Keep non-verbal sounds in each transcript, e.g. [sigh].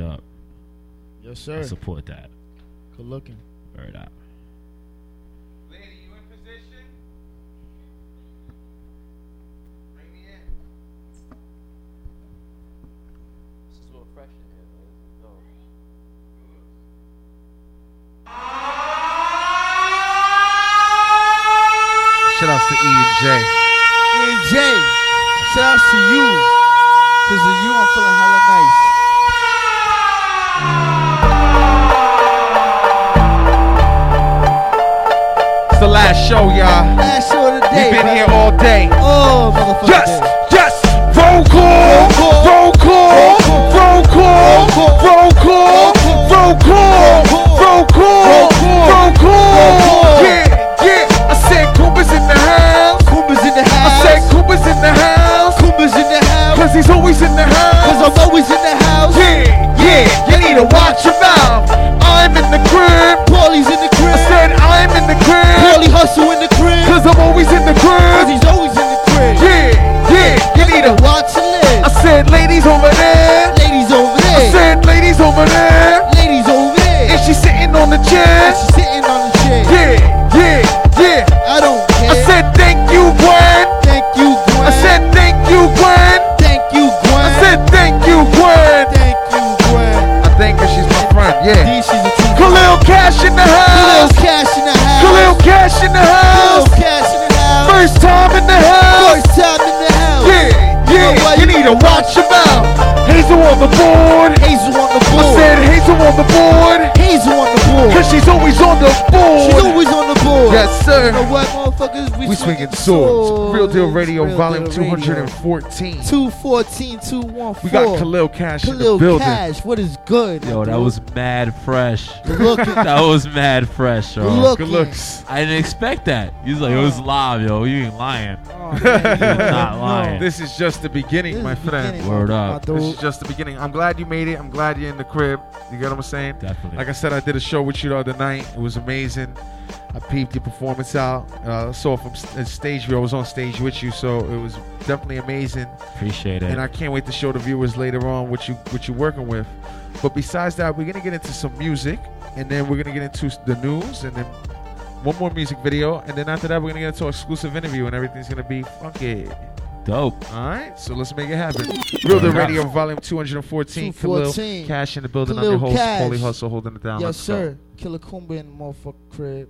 Word up. Yes, sir. I support that. Good looking. Word up. Deal Radio, volume 214. 214, 214. We got Khalil Cash in the building. Cash. What is good? Yo, that was mad fresh. Good looking. [laughs] that was mad fresh, yo. Good. Good looks. I didn't expect that. He's like, it was live, yo. You ain't lying. Oh, [laughs] not [laughs] lying. This is just the beginning, This my friend. beginning, Word up. This is just the beginning. I'm glad you made it. I'm glad you're in the crib. You get what I'm saying? Definitely. Like I said, I did a show with you the other night. It was amazing. I peeped your performance out. Uh, saw it from st- stage view. I was on stage with you, so it was definitely amazing. Appreciate it. And I can't wait to show the viewers later on what you what you're working with. But besides that, we're gonna get into some music, and then we're gonna get into the news, and then one more music video, and then after that, we're gonna get into an exclusive interview, and everything's gonna be funky. Dope. All right, so let's make it happen. Real the Radio, volume 214. 214. Khalil Cash in the building. I'm your host, Cash. Paulie Hustle, holding it down. Yes, Let's go. sir. Killer Kumba in the motherfucker crib.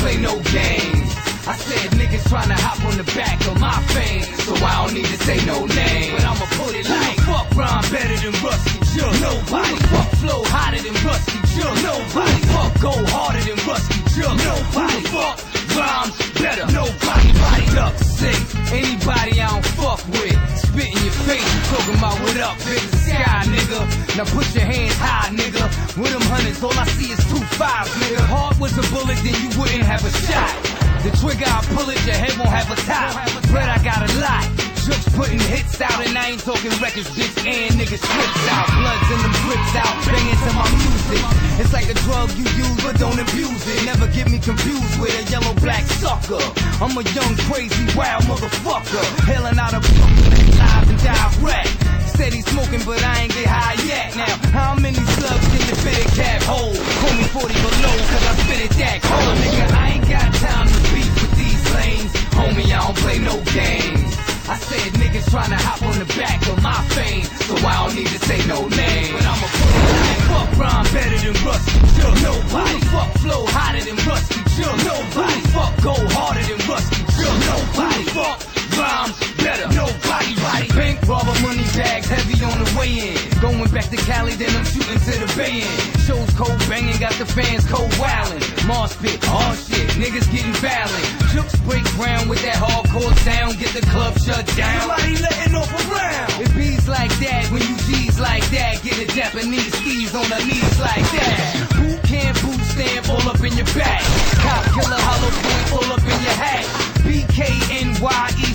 Play no games. I said niggas tryna hop on the back of my fame, so I don't need to say no name. But I'ma put it like, fuck rhyme better than Ruste Juxx. Nobody fuck flow hotter than Ruste Juxx. Nobody fuck go harder than Ruste Juxx. Nobody fuck rhymes better. Nobody body up sick. Anybody I don't fuck with, spit in your face, talking about what up, big sky, nigga. Now put your hands high, nigga. With them hundreds, all I see is two fives, nigga. Heart was a bullet, then you wouldn't have a shot. The trigger, I pull it, your head won't have a top. Putting hits out, and I ain't talking records, dicks and niggas trips out. Bloods and them grips out, banging to my music. It's like a drug you use, but don't abuse it. Never get me confused with a yellow black sucker. I'm a young, crazy, wild motherfucker. Hailing out of Brooklyn, live and direct. Steady smoking, but I ain't get high yet. Now, how many slugs can you fit a cap hold? Call me 40 below, cause I spit it that cold. Nigga, I ain't got time to beef with these lanes. Homie, I don't play no games. I said niggas tryna hop on the back of my fame, so I don't need to say no name. But put it fuck rhyme better than Ruste Juxx. Nobody fuck flow hotter than Ruste Juxx. Nobody fuck go harder than Ruste Juxx. Nobody fuck rhymes better. Nobody body pink rubber money bags heavy on the way in. Going back to Cali, then I'm shooting to the band. Shows cold banging, got the fans cold wildin'. Mars pit, all shit, niggas getting violent. Jooks break ground with that hardcore sound, get the club shut down. Somebody letting off a round. It bees like that when you G's like that. Get a Japanese skis on the knees like that. Who can't boot stamp, all up in your back. Cop killer, hollow point, all up in your hat. BKNYE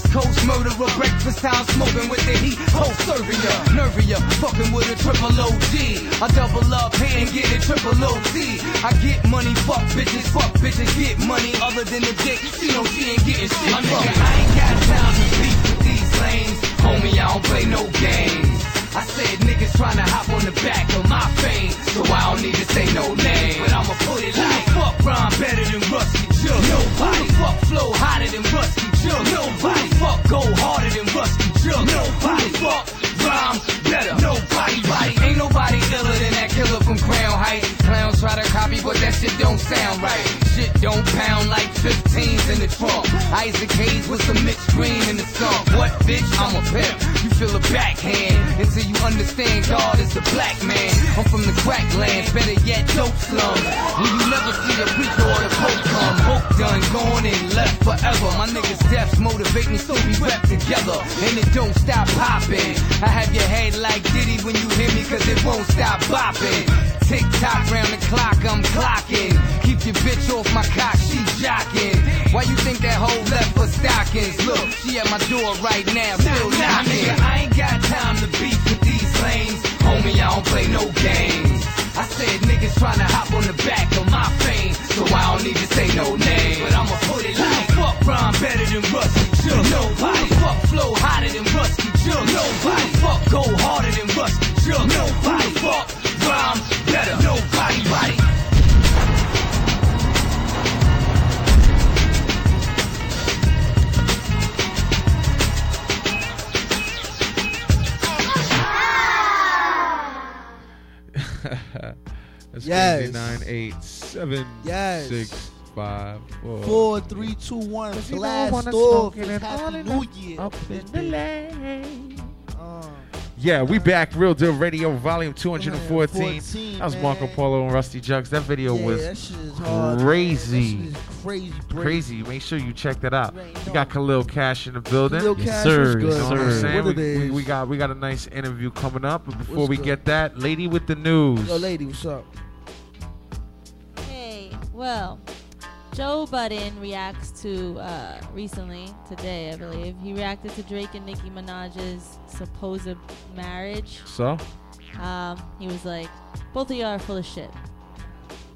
time smoking with the heat, whole serving ya. Nervia, fucking with a triple OG. I double up and get a triple OT. I get money, fuck bitches, fuck bitches, get money other than the dick. You know she ain't getting shit. My nigga, I ain't got time to beef with these lanes. Homie, I don't play no games. I said niggas tryna hop on the back of my fame, so I don't need to say no name. But I'ma put it like fuck rhyme better than Rusty Joe. Nobody fuck flow hotter than Rusty Joe. Nobody fuck go harder than Rusty Joe. Nobody fuck rhyme better. Nobody, body ain't nobody iller than that killer from Crown Heights. Clowns try to copy, but that shit don't sound right. Shit don't pound like 15s in the trunk. Isaac Hayes with some Mitch Green in the song. What bitch? I'm a pimp. You feel a backhand until you understand God is a black man. I'm from the crack lands, better yet dope slum. When you never see a preacher or the pope come. Hope done, gone and left forever. My niggas' deaths motivate me, so we rap together. And it don't stop popping. I have your head like Diddy when you hear me, cause it won't stop bopping. Tick tock round the clock, I'm clocking. Keep your bitch off my cock, she jocking. Why you think that hoe left for stockings? Look, she at my door right now, still knocking. I ain't got time to beef with these lanes. Homie, I don't play no games. I said niggas tryna hop on the back of my fame, so I don't need to say no name. But I'ma put it like Who the fuck rhyme better than Rusty Joe. Nobody fuck flow hotter than Rusty Joe. Nobody fuck go harder than Rusty Joe. Nobody fuck rhyme better. Nobody [laughs] That's Yes. crazy. Nine eight seven Yes. six five four. Four, three, two, one. you don't Blast wanna off. smoke it It's and all Happy New Year. Up in the lane. Uh, Yeah, we back. Real Deal Radio, Volume 214. 14, That was Marco. Polo and Ruste Juxx. That video yeah, was that shit is hard. crazy. That shit is crazy, crazy. crazy. Make sure you check that out. Right, We got Khalil Cash in the building. Lil You Cash know is what good, I'm man. saying? What We, we, we got we got a nice interview coming up. But before What's we good? get that, lady with the news. Yo, lady, what's up? Hey, well, Joe Budden reacts to uh, recently today, I believe. He reacted to Drake and Nicki Minaj's supposed marriage. So, Um, he was like, "Both of y'all are full of shit.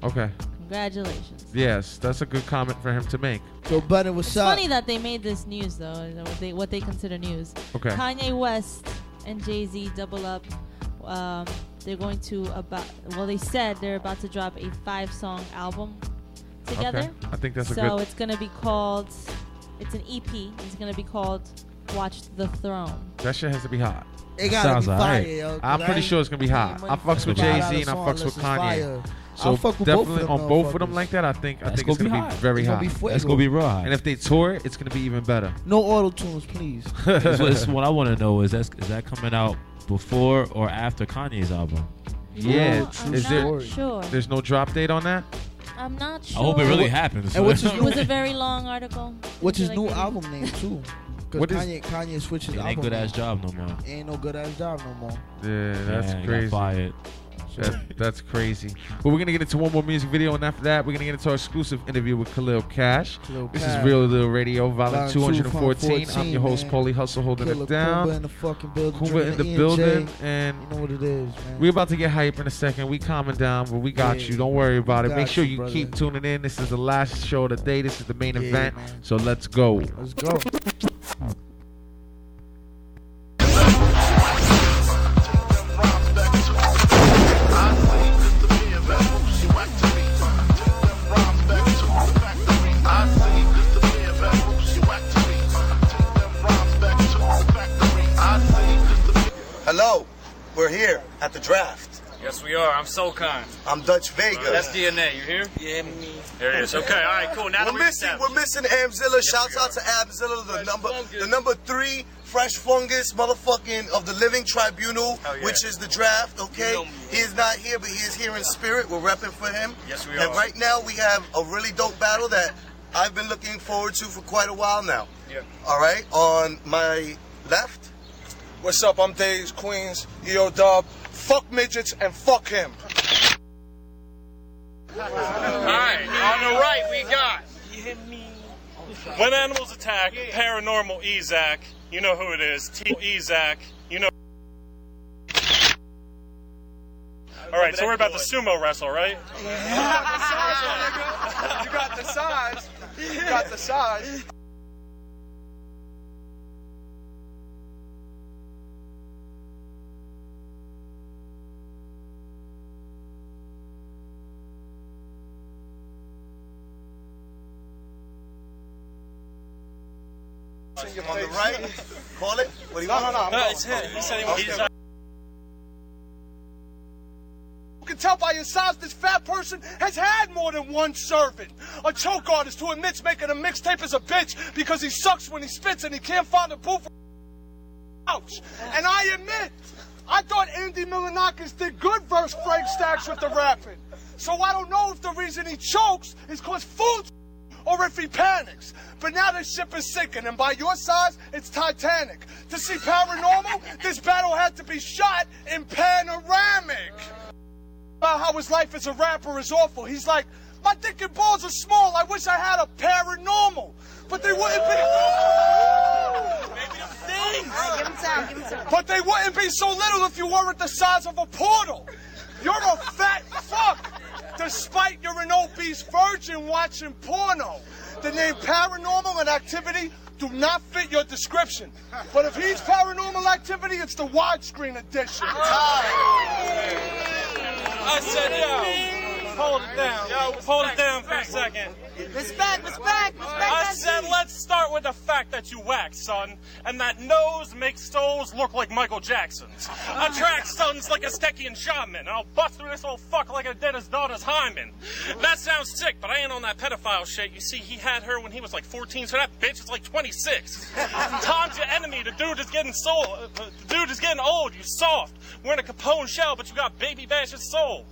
okay, Congratulations." yes, that's a good comment for him to make. Joe Budden, what's It's up? funny that they made this news though, what they what they consider news. Okay, Kanye West and Jay Z double up. Um, they're going to about well, they said they're about to drop a five song album together. okay, I think that's a so good. it's gonna be called. It's an EP. It's gonna be called "Watch the Throne." That shit has to be hot. It gotta Sounds be fire, alright. yo. 'cause I'm pretty sure it's gonna be hot. I fucks with Jay-Z and I fucks with Kanye. fire. So I'll fuck with definitely them on both of them like that. I think I That's think it's gonna gonna be be hot. very It's gonna hot. be fuego. That's gonna be real hot. And if they tour it, it's gonna be even better. No auto tunes, please. [laughs] That's what, what I want to know is that is that coming out before or after Kanye's album? Yeah, No, I'm is not there- sure. There's no drop date on that. I'm not sure. I hope it really happens. and what's his It was a very long article. What's his Like new um, album name [laughs] too? Because What is- Kanye, Kanye switched his it album ain't good ass job no more. Ain't no good ass job no more. Yeah, that's Man, got crazy. Fired. That, that's crazy. But we're gonna get into one more music video, and after that, we're gonna get into our exclusive interview with Khalil Cash. Khalil This Cash. is Real Little Radio, Volume Volume 214. I'm your host, man. Paulie Hustle, holding Killer it down. Kumba in the fucking building. Kumba in the building, and You know what it is, man. we're about to get hype in a second. We calming down, but we got Yeah. you. Don't worry about it. Make sure you, you brother. keep tuning in. This is the last show of the day. This is the main Yeah, event. man. So let's go. Let's go. Hello, we're here at the draft. Yes, we are. I'm Solcon. I'm Dutch Vega. That's DNA. You here? Yeah, me. There it is. Okay. All right. Cool. Now we're missing. We're missing Amzilla. Shouts out to Amzilla, the Fresh number, fungus. the number three fresh fungus, motherfucking of the Living Tribunal, yeah. which is the draft. Okay, You know me. he is not here, but he is here in spirit. We're repping for him. Yes, we are. And right now we have a really dope battle that I've been looking forward to for quite a while now. Yeah. All right, on my left. What's up? I'm Days Queens, EO Dub. Fuck midgets and fuck him. All right. On the right, we got. When animals attack, paranormal Ezak. You know who it is. T. Ezak. You know. All right, so we're about the sumo wrestle, right? You got the size. You got the size. You got the size. On the right, call it. What do you No, want? no, no. No, it's him. He said he wants Okay. to. You can tell by his size this fat person has had more than one servant. A choke artist who admits making a mixtape is a bitch because he sucks when he spits and he can't find a booth for couch. And I admit, I thought Andy Milonakis did good verse Frank Stacks with the rapping. So I don't know if the reason he chokes is cause food's or if he panics. But now the ship is sinking, and by your size, it's Titanic. To see paranormal, this battle had to be shot in panoramic about how his life as a rapper is awful. He's like, my dick and balls are small. I wish I had a paranormal. But they wouldn't be. But they wouldn't be so little if you weren't the size of a portal. You're a fat fuck. Despite you're an obese virgin watching porno. The name paranormal and activity do not fit your description. But if he's paranormal activity, it's the widescreen edition. I said, yo, hold it down. Yo, hold it down for a second. Respect, respect, respect. I said, let's start with the fact that you whack, son, and that nose makes souls look like Michael Jackson's. Attract sons like a Steckian shaman, and I'll bust through this old fuck like I did his daughter's hymen. That sounds sick, but I ain't on that pedophile shit. You see, he had her when he was like 14, so that bitch is like 26. Tom's your enemy. The dude is getting soul. uh, The dude is getting old. You soft. We're in a Capone shell, but you got baby bash's soul.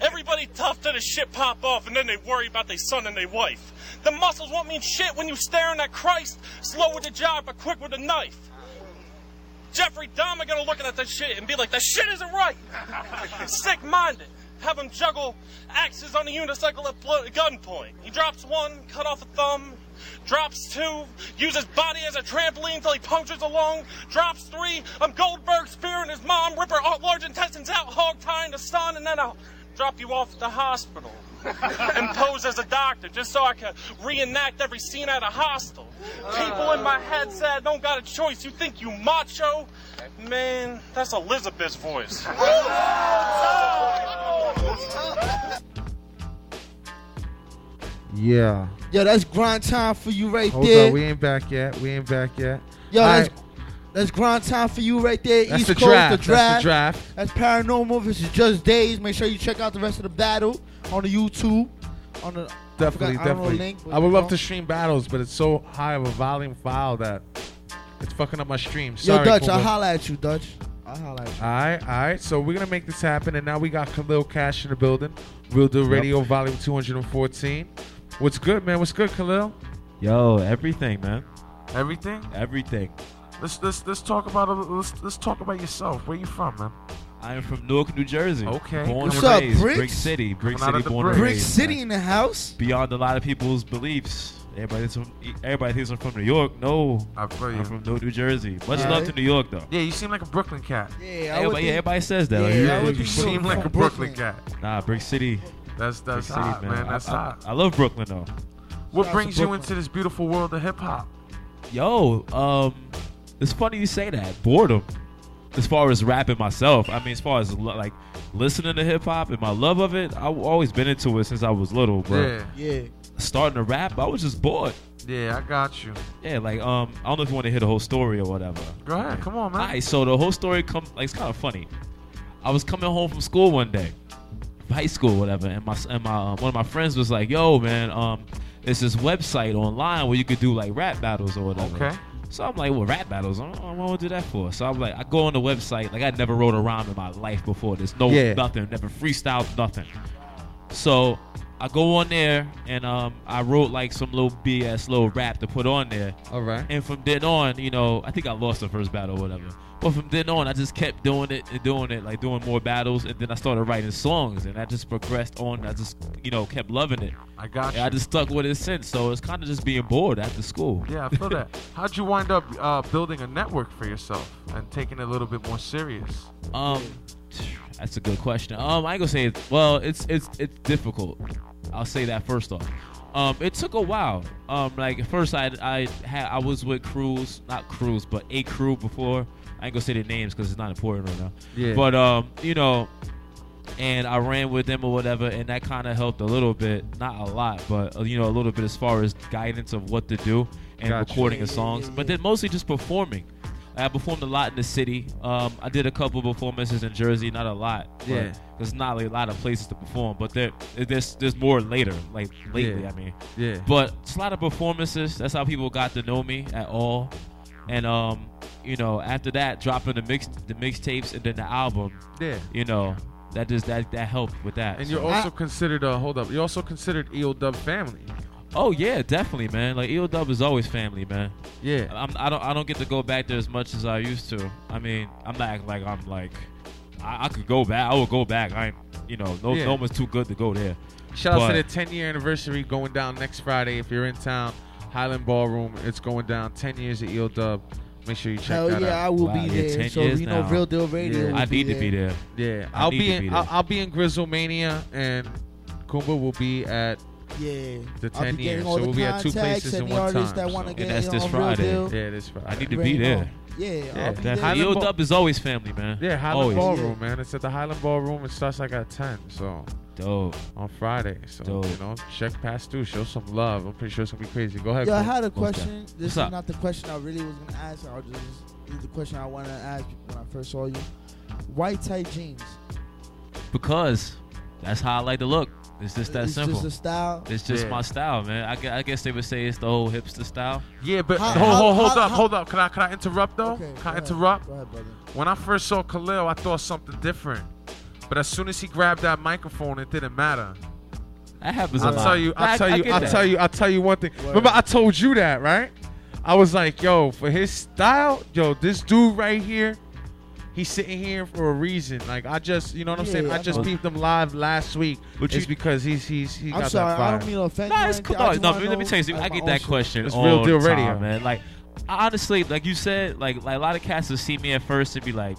Everybody tough to the shit pop off, and then they worry about their son and their wife. The muscles won't mean shit when you staring at Christ, slow with the jab but quick with the knife. Jeffrey Dahmer gonna look at that shit and be like, that shit isn't right. [laughs] Sick-minded. Have him juggle axes on a unicycle at blo- gunpoint. He drops one, cut off a thumb. Drops two, uses body as a trampoline till he punctures a lung. Drops three, I'm Goldberg spearing his mom, rip her large intestines out, hog tying the son, and then I'll drop you off at the hospital and pose as a doctor just so I can reenact every scene at a hostel. People in my head said, I don't got a choice. You think you macho? Man, that's Elizabeth's voice. Yeah. Yo, that's grind time for you right Hold there. on, we ain't back yet. We ain't back yet. Yo, All that's right. That's grind time for you right there. That's East the Coast, draft. the That's draft. the draft. That's paranormal versus just days. Make sure you check out the rest of the battle on the YouTube. On the I Definitely, I don't know the definitely. link, I would you love know. to stream battles, but it's so high of a volume file that it's fucking up my stream. Yo, Sorry, Dutch, I'll Puma. holla at you, Dutch. I'll holla at you. All right, all right. So we're gonna make this happen, and now we got Khalil Cash in the building. Real Deal Radio, Volume 214. What's good, man? What's good, Khalil? Yo, everything, man. Everything. Everything. Let's let's let's talk about a, let's let's talk about yourself. Where you from, man? I am from Newark, New Jersey. Okay. Born What's and up, raised. Bricks? Brick City. Brick Coming City, born and Brick Brick raised. City man. in the house. Beyond a lot of people's beliefs. Everybody thinks I'm, everybody thinks I'm from New York. No, I feel you. I'm from New Jersey. Much Yeah. love to New York, though. Yeah, you seem like a Brooklyn cat. Yeah, I Everybody, think- everybody says that. Yeah, like, I Yeah, would you seem like a Brooklyn Brooklyn. cat. Nah, Brick City. That's Brick that's City, hot, man. That's I, I- hot. I love Brooklyn, though. What Shout brings you into this beautiful world of hip hop? Yo, um, it's funny you say that. Boredom. As far as rapping myself, I mean, as far as lo- like listening to hip hop and my love of it, I've always been into it since I was little. But Yeah, Yeah. starting to rap, I was just bored. yeah, I got you. Yeah, like um, I don't know if you want to hear the whole story or whatever. Go ahead, come on, man. All right, so the whole story come like it's kind of funny. I was coming home from school one day, high school, whatever, and my and my um, one of my friends was like, "Yo, man, um, it's this website online where you could do like rap battles or whatever." Okay. So I'm like, well, rap battles. I don't, I don't want to do that for. So I'm like, I go on the website. Like I never wrote a rhyme in my life before. There's no Yeah. nothing. Never freestyled nothing. So I go on there and um, I wrote like some little BS little rap to put on there. All right. And from then on, you know, I think I lost the first battle or whatever. But from then on, I just kept doing it and doing it, like doing more battles, and then I started writing songs, and I just progressed on. I just, you know, kept loving it. I got And I just stuck with it since. So it's kind of just being bored after school. Yeah, I feel that. [laughs] How'd you wind up uh, building a network for yourself and taking it a little bit more serious? Um, that's a good question. Um, I ain't gonna say it. Well, it's it's it's difficult. I'll say that first off. Um, it took a while. Um, like at first I I had I was with crews, not crews, but a crew before. I ain't gonna say their names because it's not important right now. Yeah. But um, you know, and I ran with them or whatever, and that kind of helped a little bit, not a lot, but uh, you know, a little bit as far as guidance of what to do and Gotcha. recording yeah, songs. But then mostly just performing. I performed a lot in the city. Um, I did a couple performances in Jersey, not a lot. Yeah. There's not like, a lot of places to perform, but there, there's there's more later, like lately. Yeah. I mean, Yeah. But it's a lot of performances. That's how people got to know me at all. And um, you know, after that, dropping the mix, the mixtapes, and then the album. Yeah. You know, that just that that helped with that. And So- you're also considered a hold up. You're also considered EO Dub family. Oh yeah, definitely, man. Like EO Dub is always family, man. Yeah. I'm, I don't I don't get to go back there as much as I used to. I mean, I'm not acting like I'm like I, I could go back. I would go back. I ain't you know no Yeah. no one's too good to go there. Shout out to the 10 year anniversary going down next Friday. If you're in town, Highland Ballroom, it's going down 10 years of EO Dub. Make sure you check Hell that yeah, out. I will be Wow, yeah, there. 10 So, years you know, now. Real Deal Radio will I need to be there. Yeah, I I'll be in. be there. I'll, I'll be in Grizzlemania, and Kumba will be at Yeah. the 10 getting years. So we'll be at two places in one time. that so. get And that's this on Real Friday. Yeah, this Friday. I need to be there. go. Yeah, I'll that. Highland Dub is always family, man. Yeah, Highland always. Ballroom, man. It's at the Highland Ballroom. It starts like at 10. So dope on Friday. So Dope. you know, check past through, show some love. I'm pretty sure it's gonna be crazy. Go ahead. Yo, I had a question. definitely. This What's is up? not the question I really was gonna ask. I'll just this the question I wanted to ask when I first saw you. White tight jeans. Because that's how I like to look. It's just that It's simple. just a style? It's just Yeah. my style, man. I, gue- I guess they would say it's the whole hipster style. Yeah, but How- hold, how- hold, hold how- up, how- hold up. Can I, can I interrupt though? Okay, can I ahead. interrupt? Go ahead, brother. When I first saw Khalil, I thought something different. But as soon as he grabbed that microphone, it didn't matter. That happens a I'll lot. tell you. I'll I- tell you. get I'll tell you. I'll tell you one thing. Remember, I told you that, right? I was like, yo, for his style, yo, this dude right here, he's sitting here for a reason. Like I just, you know what I'm Yeah, saying? yeah, I I just know. peeped him live last week. But it's you- because he's he's he I'm got sorry, that fire. I don't mean to offend Nah, you. it's cool. I No, no, let me tell you something. I get that own question. It's real deal the time, radio. man. Like honestly, like you said, like like a lot of cats will see me at first and be like.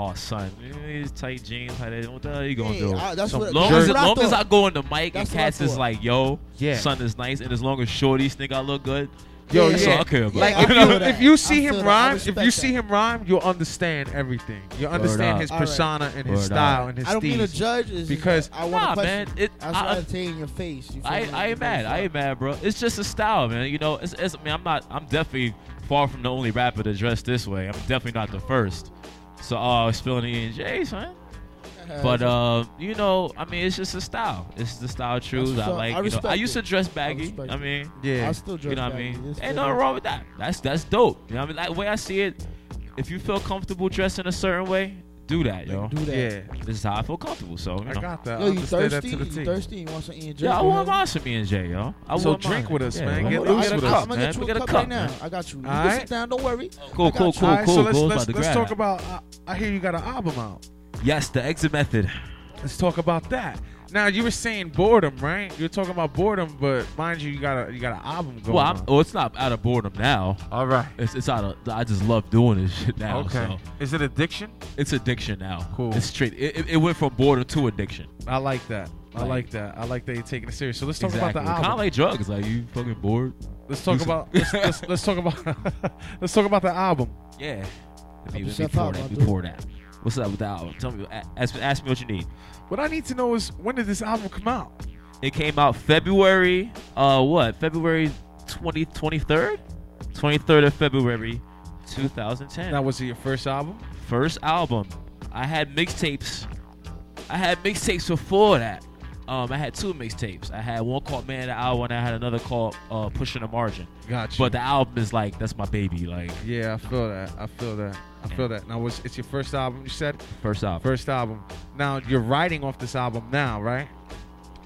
Oh son, these tight jeans, how they, what the hell you gonna Yeah, do? I- that's so what- long that's as what I long as. I go on the mic That's and cats is like, yo, Yeah. son is nice, and as long as shorties think I look good, Yo, that's yeah. all I care about. Like [laughs] I if you if you see him feel that. I rhyme, if respect you see him rhyme, you'll understand everything. You'll understand his All right. persona and his Word style up. and his I don't mean to judge. It's because I want Nah, to question. man, it- That's I- why I say in your face. You feel I, me? I ain't mad. I ain't mad, bro. It's just a style, man. You know, it's, it's I mean, I'm not. I'm definitely far from the only rapper to dress this way. I'm definitely not the first. So, oh, spilling the E and J, son. But uh, you know, I mean, it's just a style. It's the style I choose. I like. I you know, I used to dress baggy. respect I, mean, Yeah. I still dress you know what I mean. It's Ain't still nothing wrong with that. That's that's dope. You know what I mean? Like the way I see it, if you feel comfortable dressing a certain way, do that, yo. Do that. yeah, This is how I feel comfortable. So you I know. got that. Yo, you understand that thirsty? to You T. thirsty? You want some E and J? Yeah, I want ahead. mine some E and J, yo. I So want drink mine. with us, Yeah, man. we'll Get get loose a with cup, us. I'm man. get a get a cup cup, right now. I got you. You All can right. sit down. Don't worry. Cool, cool, cool, cool. so let's let's, about to let's grab talk about. I, I hear you got an album out. Yes, the exit method. Let's talk about that. Now you were saying boredom, right? You were talking about boredom, but mind you, you got a you got an album going Well, I'm, on. well, it's not out of boredom now. All right. It's, it's out of. I just love doing this shit now. Okay. So Is it addiction? it's addiction now. Cool. It's straight. It, it, it went from boredom to addiction. I like that. I Like- like that. I like that you're taking it serious. So let's talk exactly. about the Kind of album. like drugs. Like you fucking bored. let's talk about [laughs] let's, let's, let's talk about [laughs] let's talk about the album. Yeah. Let me, let me yourself pour out, that. my Let me dude. pour that. What's up with the album? Tell me. Ask, ask me what you need. What I need to know is when did this album come out? It came out February. Uh, what? February 20, 23rd? 23rd of February, 2010. That was it your first album? first album. I had mixtapes. I had mixtapes before that. Um, I had two mixtapes. I had one called Man of the Hour, and I had another called uh, Pushing the Margin. Gotcha. But the album is like that's my baby. Like yeah, I feel that. I feel that. I feel that. Now, was it's your first album? You said first album. first album. Now you're writing off this album now, right?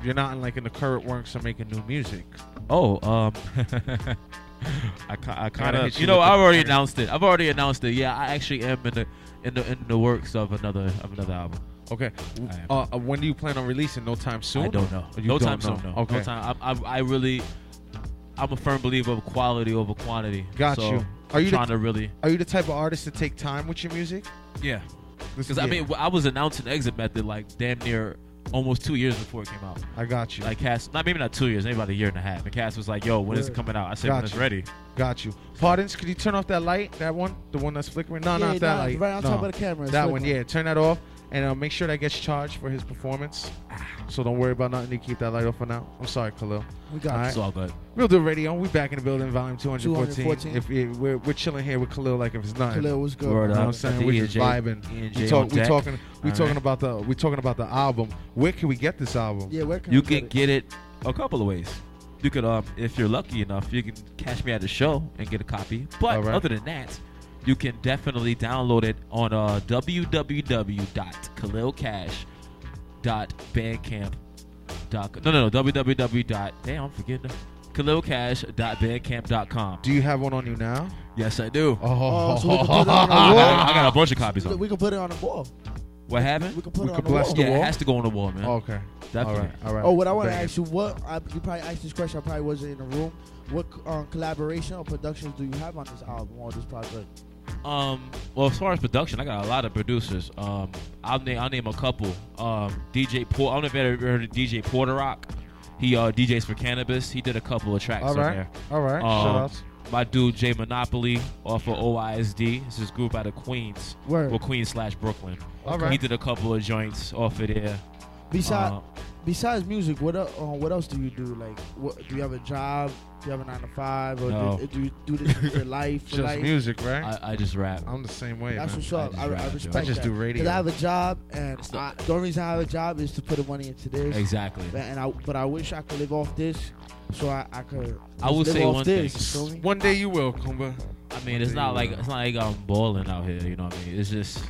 you're not in like in the current works of making new music. Oh, um, [laughs] I, I kind of, you know, I've already announced it. I've already announced it. Yeah, I actually am in the in the in the works of another of another album. Okay. Uh, uh, when do you plan on releasing? No time soon. I don't know. You no don't time know? soon. No. Okay. No time. I, I, I really, I'm a firm believer of quality over quantity. Got so you. Are you the- trying to really? Are you the type of artist to take time with your music? Yeah. This- Because I mean, I was announcing Exit Method like damn near almost two years before it came out. I got you. Like Cass, not maybe not two years, maybe about a year and a half. And Cass was like, "Yo, when is it coming out?" I said, Got "When it's you. ready." Got you. Pardons, could you turn off that light? That one? The one that's flickering? No, Yeah, not that nah, light. right on no. top of the camera, it's That one, yeah. Turn that off and uh, make sure that gets charged for his performance. So don't worry about nothing. You keep that light off for now. I'm sorry, Khalil. We got All. It's all good. Real Deal Radio. We back in the building, volume 214. 214. If it, we're, we're chilling here with Khalil like if it's nothing. Khalil, what's good? Word You know what I'm saying? We're just vibing. We J talk, we talking. We All talking right. about the. We talking about the album. Where can we get this album? Yeah, where can You I can get it? get it a couple of ways. You could, um, if you're lucky enough, you can catch me at the show and get a copy. But All right. other than that, you can definitely download it on uh, www.khalilcash.bandcamp.com. No, no, no, www. Damn, I'm forgetting. khalilcash.bandcamp.com. Do you have one on you now? Yes, I do. Oh, Oh, so we can [laughs] put it on [laughs] I the got, wall. I got a bunch of copies of We can put it on the wall. What happened? We can put We it could on the bless wall. the yeah, wall? it has to go on the wall, man. okay. Definitely. All right. All right. Oh, what I want to ask you, what I, you probably asked this question, I probably wasn't in the room. What um, collaboration or productions do you have on this album or this project? Um, well, as far as production, I got a lot of producers. Um, I'll name I'll name a couple. Um, DJ Port. I don't know if you ever heard of DJ Porter Rock. He uh, DJs for Canibus. He did a couple of tracks All on there. All right. Um, Shout outs. My dude Jay Monopoly off of OISD. It's this group out of Queens. Word. Well, Queens slash Brooklyn. All He did a couple of joints off of there. Besides, Uh, besides music, what uh, what else do you do? Like, what do you have a job? Do you have a nine to five, or No. do, do you do this for [laughs] life? For Just life? music, right? I, I just rap. I'm the same way, That's man. what's up. I I, just I, rap, yo. respect I just that. do radio. Cause I have a job, and It's I, the only reason I have a job is to put the money into this. Exactly. And I, but I wish I could live off this, so I, I could. I will just live say off one this, thing. you feel me? One day you will, Kumba. I mean, it's not like it's not like I'm balling out here. You know what I mean? It's just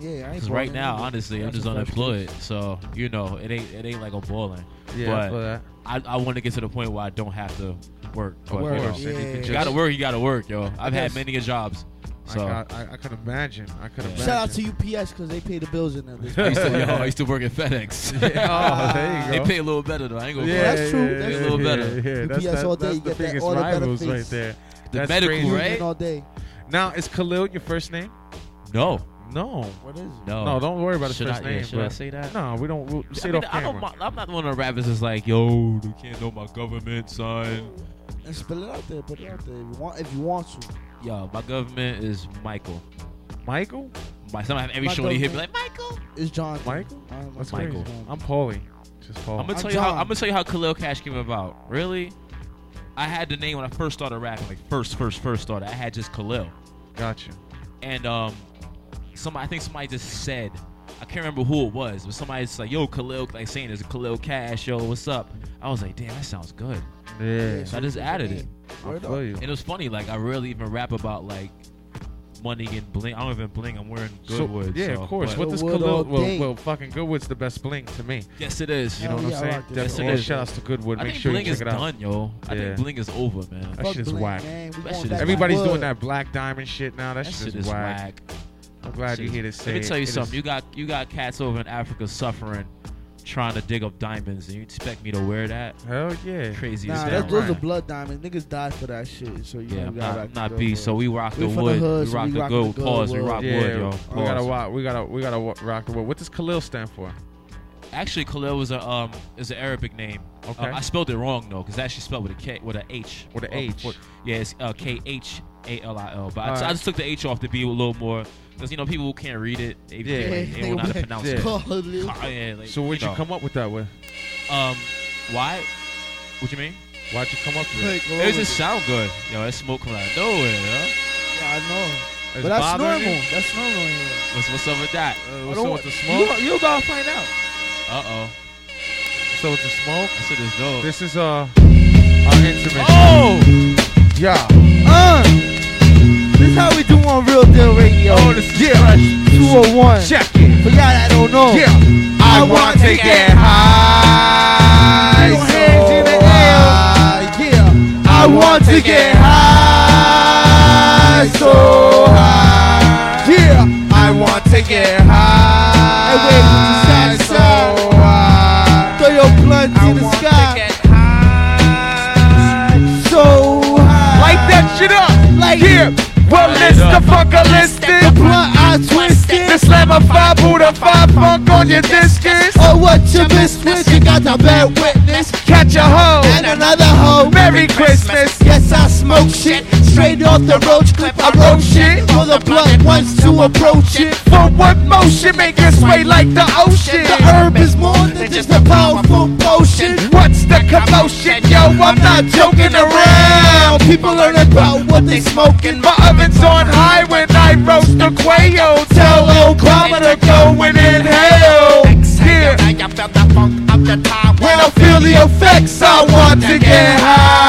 Yeah, I ain't Because right now, either. honestly, I'm just unemployed. So you know, it ain't it ain't like I'm balling. Yeah, I but that. I, I want to get to the point where I don't have to work. But, Of you know, course, and you can Yeah. you just- gotta work. You gotta work, yo. I've had many a jobs. So I, I, I could imagine. I could Yeah. imagine. Shout out to UPS because they pay the bills in there. [laughs] I used to, yo, I used to work at FedEx. [laughs] oh, there you [laughs] go. they pay a little better though. I ain't gonna yeah. That's true, Yeah, that's yeah, a little better. Yeah, UPS that's, all day, that's you get that- biggest all the rivals right there. The That's medical, crazy. right? All day. Now, is Khalil your first name? No, No. What is it? no, No, don't worry about his Should first I, yeah, name. should I say that? No, we don't. We'll I, say mean, it off I camera. don't, I'm not one of the rappers that's like, yo, you can't know my government, son. And spill it out there. Put it out there if you want. If you want to. Yo, my government is Michael. Michael? My son have every My show he hit be government- like Michael. It's John. Michael? I'm, That's Michael. crazy. I'm Paulie. Just Paul. I'm gonna I'm tell you how I'm gonna tell you how Khalil Cash came about. Really, I had the name when I first started rapping, like first, first, first started. I had just Khalil, Gotcha. and um, somebody I think somebody just said, I can't remember who it was, but somebody's like, yo, Khalil, like saying there's a Khalil Cash, yo, what's up? I was like, damn, that sounds good. Yeah. So I just added it. I Word feel you. And it was funny, like I rarely even rap about like money and bling. I don't even bling. I'm wearing So- Goodwood. yeah, so- of course. but- What does Goodwood Khalil? all Well, day. well, fucking Goodwood's the best bling to me. yes, it is. You know Hell what oh, yeah, I I'm saying? rock this. Definitely. Yes, it all is. shout outs to Goodwood. I Make think sure you bling check is it out. done, yo. I Yeah. think bling is over, man. That Fuck shit is Blink, whack. Man. We That going shit is back to Everybody's wood. doing that black diamond shit now. That, That shit, shit is is whack. Whack. I'm glad Shit you is- here to say. Let me tell you it something. is- You got you got cats over in Africa suffering, trying to dig up diamonds, and you expect me to wear that? Hell yeah. Crazy Nah, as that's, those right. are blood diamonds. Niggas died for that shit. So you Yeah, know, gotta not, rock I'm the not good B. wood. So we rock the from the hood, we so rock we the rocking the good. good Pause. We rock yeah, wood, yo. we gotta Pause. wa- we gotta we gotta rock the world. What does Khalil stand for? Actually, Khalil was a um is an Arabic name. Okay. Um, I spelled it wrong though, because it's actually spelled with a K with a H. With a Uh, H. before- yeah, it's uh, K H A L I L. But I, All I just took the H off to be a little more, because you know people who can't read it, they, Yeah. they, they don't know how to pronounce it. Yeah. [laughs] Yeah, like, So where'd you know. come up with that with? Um, why? What you mean? Why'd you come up with it? Like, go It just sound good. Yo, that smoke coming out of nowhere, huh? Yeah, I know. It's But that's normal. you? That's normal here. What's what's up with that? Uh, what's up with the smoke? You, you gotta find out. Uh oh. So it's a smoke. That shit is dope. This is uh, our intermission. Oh! Yeah. Uh, this how we do on Real Deal Radio. Oh, this is yeah. fresh. 201. Check it. For y'all that don't know. Yeah. I, I wanna, get high. take high. Your hands in the air. Yeah. I, I want, to get high. So high. Yeah. I want to get high. And wait, so Throw your blunt I in the sky. So high. Light that shit up. Like Yeah, well, list the fuckalistic. the blunt I twisted. The slammer five Buddha five funk on your discus. Oh, what you missed with? You got the bad witness. Catch a hoe. And another hoe. Merry Christmas. Yes, I smoke shit straight off the roach clip. I wrote shit for the blunt once to approach it. Forward motion, make it sway like the ocean. The herb is more than just a powerful. What's the commotion? Yo, I'm not joking around. People learn about what they smoking. My oven's on high when I roast the quail. Tell Obama to go and inhale. Yeah. When I feel the effects, I want to get high.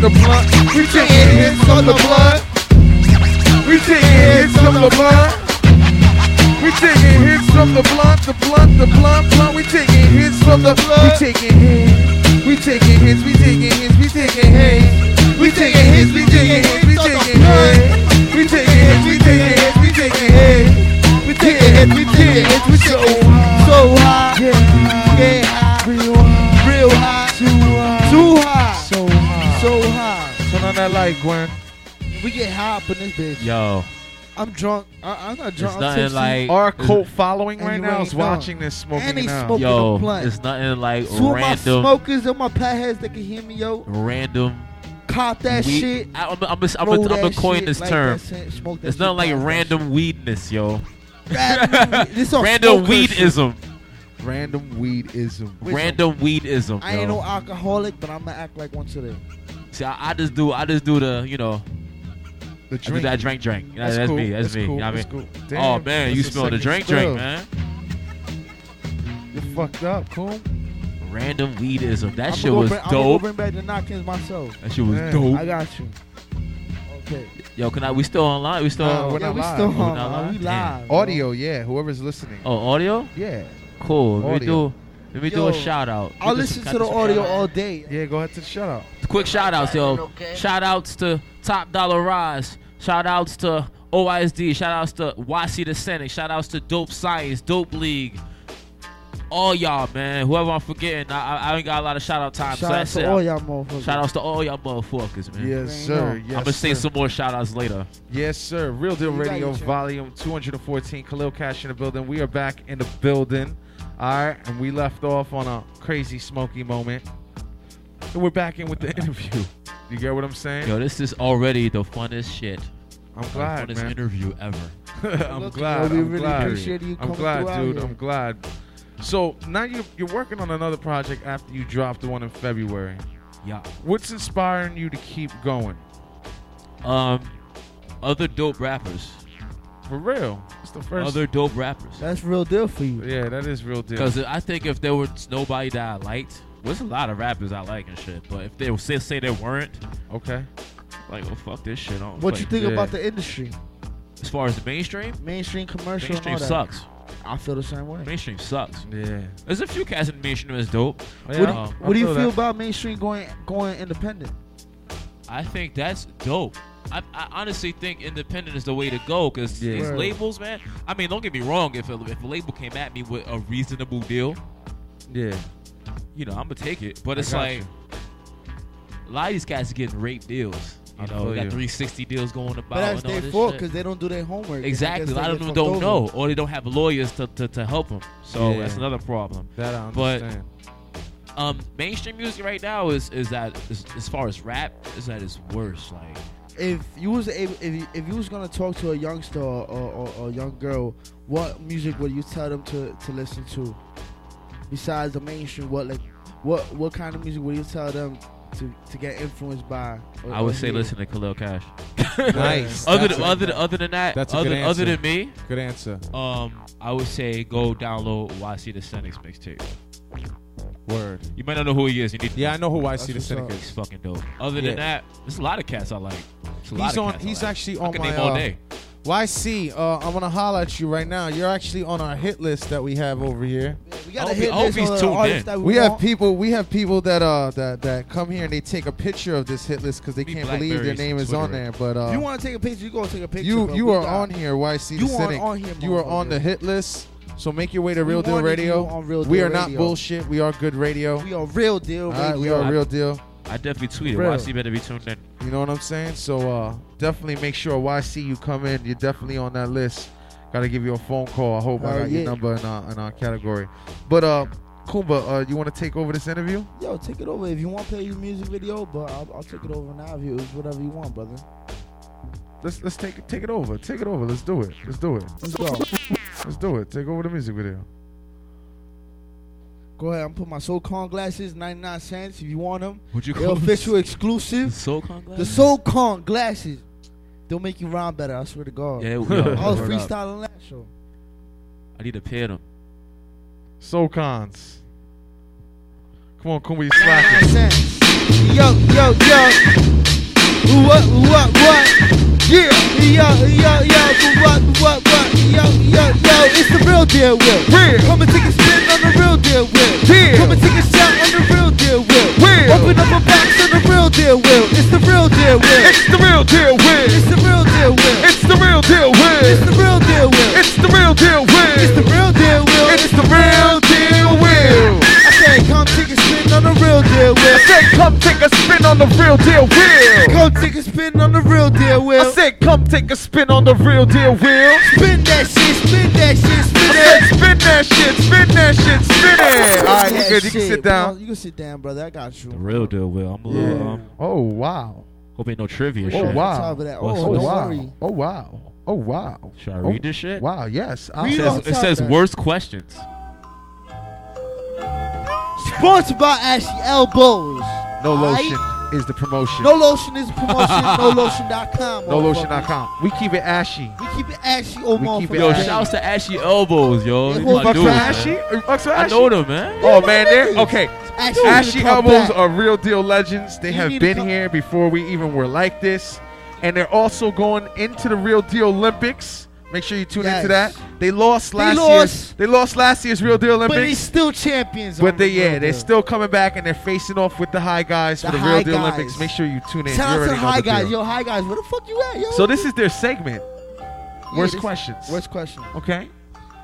The blunt. We taking hits from the blunt. We taking hits from the blunt. We taking hits from the blunt, the blunt, the blunt, blunt. We taking hits from the blunt. We taking hits. We taking hits. We taking hits. We taking hits. That like Gwen. We get high up in this bitch. Yo, I'm drunk. I, I'm not drunk. it's I'm nothing tipsy. like Our cult following right now is watching this smoking And they now. smoke- yo, a blunt. it's nothing like Two of my random, smokers and my patheads that can hear me, yo. random. Cop that weed- shit. I, I'm, I'm, I'm, I'm, gonna coin this light term. that smoke that It's shit, not like pass that random weedness, yo. Random- [laughs] this Random smoker shit. weedism. Random weedism. Random weedism. I ain't no alcoholic, but I'm gonna act like one today. See, I, I just do, I just do the, you know, The I do that drink, drink. You know, That's that's, cool. me. That's, That's me. cool. You know what I That's mean? cool. oh man, you a smell the drink, spill. drink, man. You fucked up, cool. Random weedism. That I'ma shit was bring, I'ma bring back the knockins myself. That shit was Yeah. dope. I got you. Okay. Yo, can I? We still online? We still? Nah, we're yeah, not we live. still We're on. not uh, live? We Damn. live. bro. Audio, yeah. Whoever's listening. Oh, audio. Yeah. Cool. Let me do. Let me do a shout out. I'll listen to the this- audio all day. Yeah, go ahead to the shout out. Quick shout outs, yo. Shout outs to Top Dollar Rise. Shout outs to OISD. Shout outs to YC the Cynic. Shout outs to Dope Science, Dope League. All y'all, man. Whoever I'm forgetting, I, I, I ain't got a lot of shout out time. so Shout out that's to it. all y'all motherfuckers. Shout outs to all y'all motherfuckers, man. Yes, sir. Yes, I'm gonna say some more shout outs later. Yes, sir. Real Deal You Radio, volume 214. Khalil Cash in the building. We are back in the building. All right. And we left off on a crazy smoky moment. And we're back in with the [laughs] interview. You get what I'm saying? Yo, this is already the funnest shit. I'm the glad, funnest man. interview ever. [laughs] I'm Look, glad. yo, we I'm really glad. appreciate you I'm glad, dude. here. I'm glad. So now you you're working on another project after you dropped the one in February. Yeah. What's inspiring you to keep going? Um, other dope rappers. For real, it's the first. Other dope rappers. That's real deal for you. yeah, that is real deal. Because I think if there was nobody that I liked, there's a lot of rappers I like and shit. But if they say, say there weren't, Okay. like, oh fuck this shit. On. What you think yeah. about the industry? As far as the mainstream, Mainstream commercial mainstream and all that. sucks. I feel the same way. Mainstream sucks. Yeah. There's a few cats in the mainstream that's dope. What, do, Um, what do you feel feel about mainstream going going independent? I think that's dope. I, I honestly think independent is the way to go because Yeah. these labels, man. I mean, don't get me wrong. If a, if a label came at me with a reasonable deal, Yeah. You know, I'm gonna take it. But it's like you. a lot of these guys are getting rape deals. I You feel know, got 360 deals going about. But that's and all their fault because they don't do their homework. Exactly. A lot of them don't over. know, or they don't have lawyers to, to, to help them. So Yeah. that's another problem. That I But- understand. Um, mainstream music right now is is that as, as far as rap is that it's worse. Like If you was able, if you, if you was gonna talk to a youngster or, or, or a young girl, what music would you tell them to, to listen to? Besides the mainstream, what like what what kind of music would you tell them to, to get influenced by? I would say, hear? listen to Khalil Cash. Nice. [laughs] other than, other than, other than that, That's a other, good other than me, Good answer. um, I would say go download YC the Cynics mixtape. Word. You might not know who he is. You need. To Yeah, I know who YC the what's Cynic is. He's fucking dope. Other Yeah. than that, there's a lot of cats I like. There's a lot He's of on. cats I He's like. actually I on could my. name all uh, day. YC, uh, I'm gonna holler at you right now. You're actually on our hit list that we have over here. We I got a hope hit list he's on the artists that we, We have people. We have people that uh that that come here and they take a picture of this hit list because they Be can't believe their name and is on there. But uh, If you want to take a picture, you go take a picture. you but you we are on here. YC You are on here, You are on the hit list. So make your way to We Real Deal Radio. on Real we Deal are not bullshit. We are good radio. We are real deal. All right, we are real deal. I definitely tweeted. Real. YC better be tuned in. You know what I'm saying? So uh, definitely make sure YC you come in. You're definitely on that list. Got to give you a phone call. I hope I got yeah. your number in our, in our category. But uh, Kumba, uh, you want to take over this interview? Yo, take it over. If you want to play your music video, but I'll, I'll take it over now. If you it's whatever you want, brother. Let's let's take it take it over. Take it over. Let's do it. Let's do it. Let's go. Let's do it. Take over the music video. Go ahead. I'm put my SoCon glasses, 99 cents. If you want them, Would you they're call official exclusive. So The SoCon glasses. They'll make you rhyme better. I swear to God. Yeah, I yo, was freestyling that show. I need to pair them. Soul cons. Come on, Kumba, you 99 slacking. cents. Yo, yo, yo. What, what, what? Yeah. Yo, yo, yo. What, what, what? Yo, yo, yo. It's the real deal, Will. Real. Come and take a spin on the real deal, Will. Deal. Come and take a shot on the real deal, Will. Real. Open up a box on the real deal, Will. It's the real deal, Will. It's the real deal, It's the real deal, Will. It's the real deal, It's the real deal, Will. It's the real deal, It's the real deal, Will. It's the real deal, Will. I said, come spin on the real deal, I said, come take a spin on the real deal, Will. Come take a spin on the real deal, wheel. I said, come take a spin on the real deal, Will. Spin that shit, spin that shit, spin I that said, spin that shit, spin that shit, spin it. All right, you good? You can sit down. You can sit down, brother. I got you. The real deal, Will. I'm a little. Um, Oh wow. hope ain't no trivia Oh shit. Wow. top of that. What's- Oh, Oh don't wow. Oh wow. Oh wow. Should I Oh, read this shit? Wow. Yes. It says, it says worst questions. Sponsored by Ashy Elbows. No Aight? lotion is the promotion. No lotion is a promotion. [laughs] NoLotion.com. No motherfuckers. lotion.com. We keep it ashy. We keep it ashy, old We keep motherfucker. it Yo, ashy. shouts to Ashy Elbows, yo. Yeah, These who my Fucks dudes, for ashy? I know them, man. Oh man, they're okay. Ashy, Ashy elbows back. are real deal legends. They You have been here before we even were like this, and they're also going into the real deal Olympics. Make sure you tune Yes. into that. They lost They last lost. year's. They lost last year's real deal Olympics. But they still champions. But they the yeah, they're still coming back and they're facing off with the high guys for The the real deal guys. Olympics. Make sure you tune in. Shout you out to the high the guys. deal. Yo, high guys, where the fuck you at, yo? So this is their segment. Yeah, Worst questions. Worst question. Okay.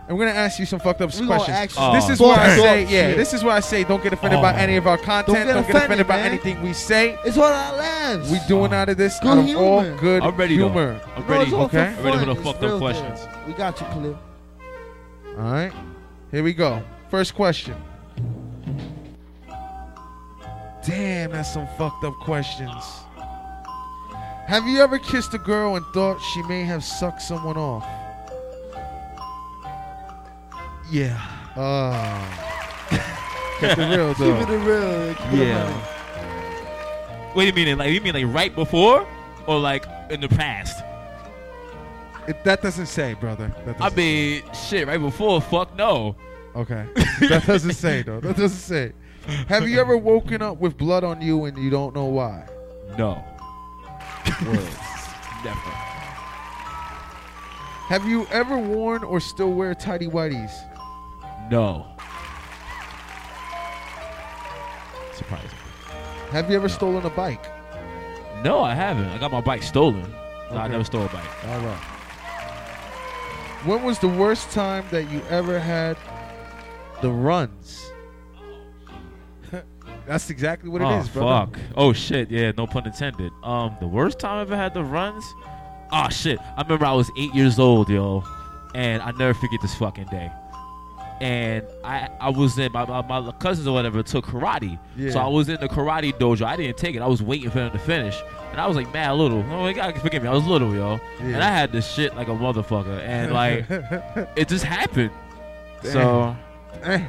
And we're gonna ask you some fucked up We gonna questions. ask you this is some where I say, yeah, shit. this is where I say, don't get offended by Oh. any of our content. Don't get Don't get offended offended, by man. anything we say. It's all our lives. We doing out of this Good out of all humor. good I'm ready, though. I'm ready. it's all okay. I'm ready for the It's fucked up questions. deal. We got you, Khalil. All right. Here we go. First question. Damn, that's some fucked up questions. Have you ever kissed a girl and thought she may have sucked someone off? Yeah. Uh, [laughs] keep it real Keep it though. real. Keep Yeah. real. Wait a minute, like you mean like right before or like in the past? It, that doesn't say, brother. That I doesn't mean, shit, right before, fuck no. Okay. [laughs] that doesn't say though. That doesn't say. Have you ever woken up with blood on you and you don't know why? No. [laughs] Never. Have you ever worn or still wear tidy whities? No. Surprising. Have you ever stolen a bike? No, I haven't. I got my bike stolen. No, I never stole a bike. All right. When was the worst time that you ever had the runs? [laughs] That's exactly what it oh, is, brother. fuck. Oh shit. Yeah, no pun intended. Um, the worst time I ever had the runs. Oh shit. I remember I was eight years old, yo, and I never forget this fucking day. And I I was in my, my, my cousins or whatever took karate, Yeah. so I was in the karate dojo. I didn't take it. I was waiting for them to finish, and I was like mad little. Oh, you gotta forgive me. I was little, yo, and I had this shit like a motherfucker, and like [laughs] it just happened. So Eh,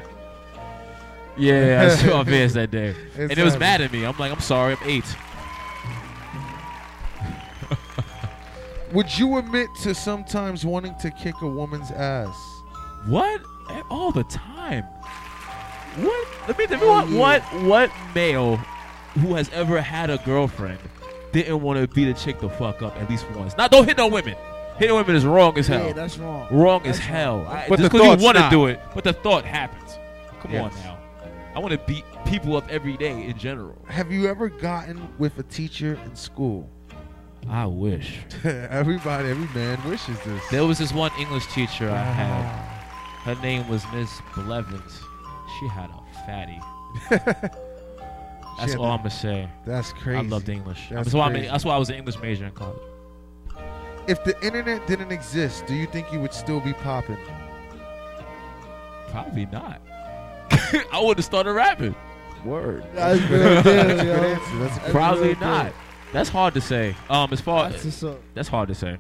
yeah, I saw [laughs] my fans that day, It's and it was mad at me. I'm like, I'm sorry, I'm eight. Would you admit to sometimes wanting to kick a woman's ass? What? All the time. What? Let me. Oh, what, what? What male who has ever had a girlfriend didn't want to beat a chick the fuck up at least once? Not don't hit no women. Hitting women is wrong as hell. Yeah, that's wrong. wrong as That's hell. I- But just the because you want to do it, but the thought happens. Come on now. I want to beat people up every day in general. Have you ever gotten with a teacher in school? I wish. [laughs] Everybody, every man wishes this. There was this one English teacher I had. Ah. Her name was Miss Blevins. She had a fatty. [laughs] That's had all I'm gonna say. That's crazy. I loved English. That's That's, why I'm, that's why I was an English major in college. If the internet didn't exist, do you think you would still be popping? Probably not. [laughs] I would have started rapping. Word. That's good. [laughs] That's good answer. That's a good Probably real not. good. That's hard to say. Um, as far That's that's hard to say.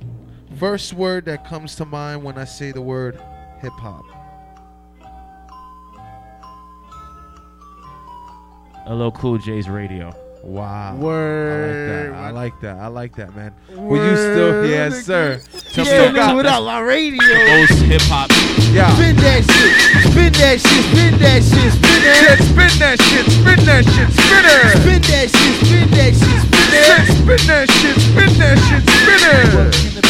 First word that comes to mind when I say the word hip hop. LL Cool J's radio. Wow. Word. I like that. I like that. I like that, man. Will you still? Word, Yes, nigga. sir. Tell me Yeah, your- nigga, without my radio. Most hip hop. Yeah. Spin that shit. Spin that shit. Spin that shit. Spin that Spin that shit. Spin that shit. Spin it. Spin that shit. Spin that shit. Spin that Spin that shit. Spin that shit. Spin it. in the.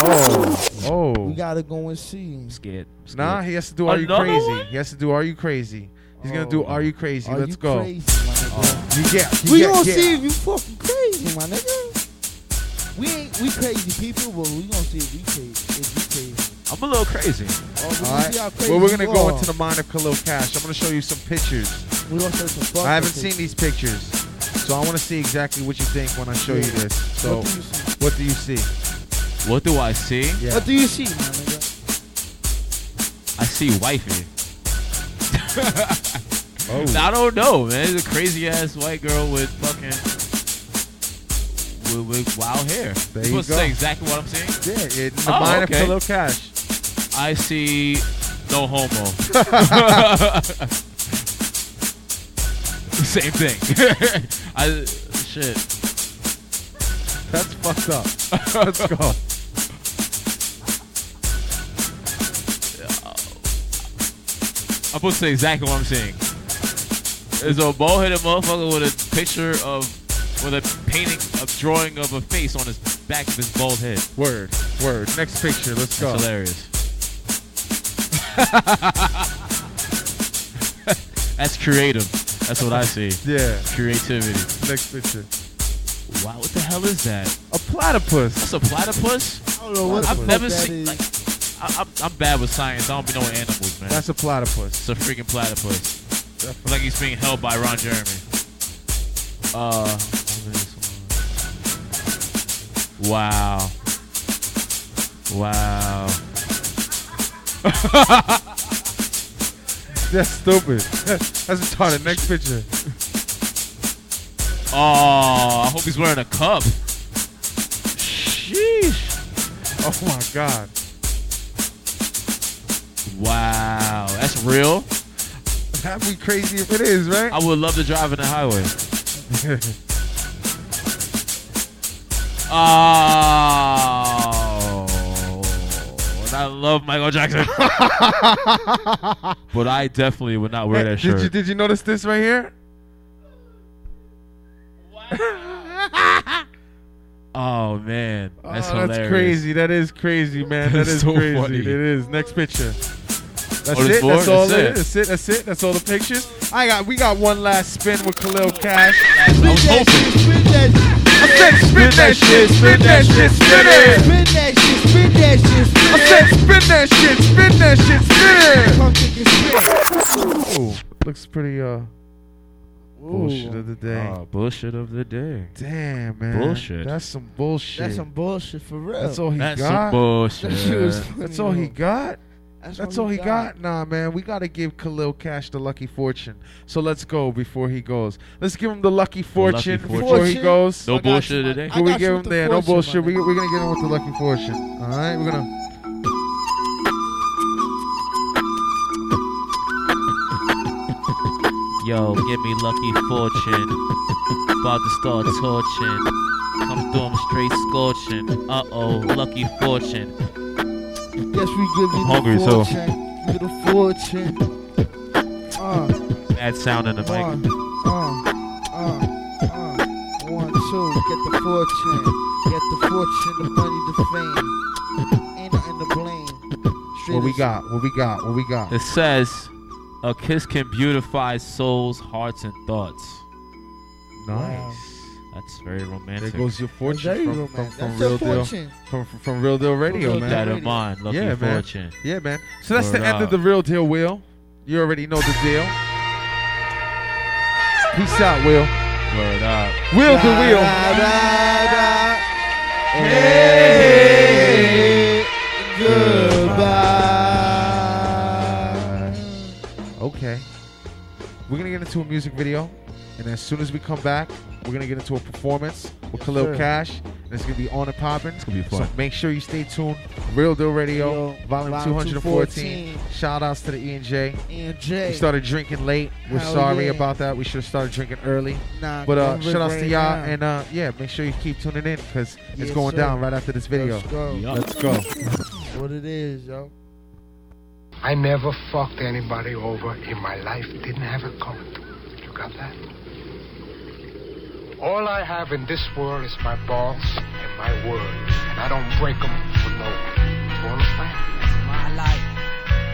Oh. oh. We Oh. gotta go and see. I'm scared. I'm scared. Nah, he has to do Are You Crazy. one? He has to do Are You Crazy. He's gonna do Oh. Are You Crazy. Are Let's you go. Crazy, my nigga? Oh, you get. You We get, gonna get. see if you fucking crazy, my nigga. We ain't we crazy people, but we gonna see if we crazy. If we crazy. I'm a little crazy. Oh, we All gonna right. see how crazy Well, we're gonna go are. into the mind of Khalil Cash. I'm gonna show you some pictures. We gonna show some fucking I haven't seen these pictures, so I want to see exactly what you think when I show you this. So, What do you see? what do you see? What do I see? Yeah. What do you see, my nigga? I see wifey. [laughs] Oh. I don't know, man. It's a crazy ass white girl with fucking with, with wild hair. There you you supposed go. to say exactly what I'm saying? Yeah, in the Oh, mind okay. of Khalil Cash. I see no homo. [laughs] Same thing. [laughs] I shit. That's fucked up. Let's go. Supposed to say exactly what I'm saying. There's a bald headed motherfucker with a picture of with a painting, a drawing of a face on his back of his bald head. Word, word. Next picture. Let's go. That's hilarious. [laughs] That's creative. That's what I see. Yeah. Creativity. Next picture. Wow, what the hell is that? A platypus. That's a platypus? I don't know what I've never that seen. is. Like, I, I'm, I'm bad with science. I don't be knowing animals, man. That's a platypus. It's a freaking platypus. Like he's being held by Ron Jeremy. Uh. Wow. Wow. [laughs] That's stupid. [laughs] That's retarded. Next picture. Oh, I hope he's wearing a cup. Sheesh. Oh my god. Wow. That's real. That'd be crazy if it is, right? I would love to drive in the highway. [laughs] Oh. And I love Michael Jackson. [laughs] but I definitely would not wear that did shirt. you did you notice this right here? [laughs] Oh man, that's oh, hilarious. that's crazy. That is crazy, man. That That's is so crazy. funny. It is. Next picture. That's it. more? That's all That's it it. That's it. That's it. That's all the pictures. I got. We got one last spin with Khalil Cash. I was hoping. Spin that I said spin that shit. Spin that shit. Spin it. Spin that shit. Spin that shit. Spin I said spin that shit. Spin that shit. Spin Come take a spin. it. Ooh, looks pretty. Uh, bullshit of the day. Oh, bullshit of the day. Damn, man. bullshit. That's some bullshit. That's some bullshit for real. That's all he That's got. some bullshit. Was That's all he got. That's, That's all he got. Nah, man, we gotta give Khalil Cash the lucky fortune. So let's go before he goes. Let's give him the lucky fortune fortune. before he goes. No bullshit you, of the day. I Can we give him with the there? No bullshit. my We, we're gonna get him with the lucky fortune. All right, we're gonna. Yo, give me lucky fortune. About to start torching. Come through 'em straight straight scorching. Uh oh, lucky fortune. Guess we give you hungry, the so- fortune. Give you the fortune. Uh, Bad sound in the mic. one, uh, uh, uh, one, two. Get the fortune. Get the fortune, the money, the fame. Ain't nothing to blame. Straight What we got? What we got? What we got? It says, "A kiss can beautify souls, hearts, and thoughts." Nice. That's very romantic. There goes your fortune very from, from, from Real your Deal from, from, from Real Deal Radio, Real man. That in mind, lucky yeah, man. fortune. Yeah, man. So that's Word the end up. of the Real Deal Will. You already know the deal. Peace out, Will. Word up. Will the Da, wheel. da, da, da. Hey, Goodbye. Okay. We're gonna get into a music video, and as soon as we come back, we're gonna get into a performance with Khalil sir. Cash. And it's gonna be on and popping. It's gonna be fun. So make sure you stay tuned. Real Deal Radio, Yo, volume volume 214. 214. Shout outs to the E and J. And Jay. We started drinking late. We're Hell sorry yeah. about that. We should have started drinking early. Nah, But uh, shout outs to y'all, now. and uh, yeah, make sure you keep tuning in because it's Yes, going sir. down right after this video. Let's go. Let's go. What it is, yo. I never fucked anybody over in my life. Didn't have a coat. You got that? All I have in this world is my balls and my word. And I don't break them for no one. You understand? my life.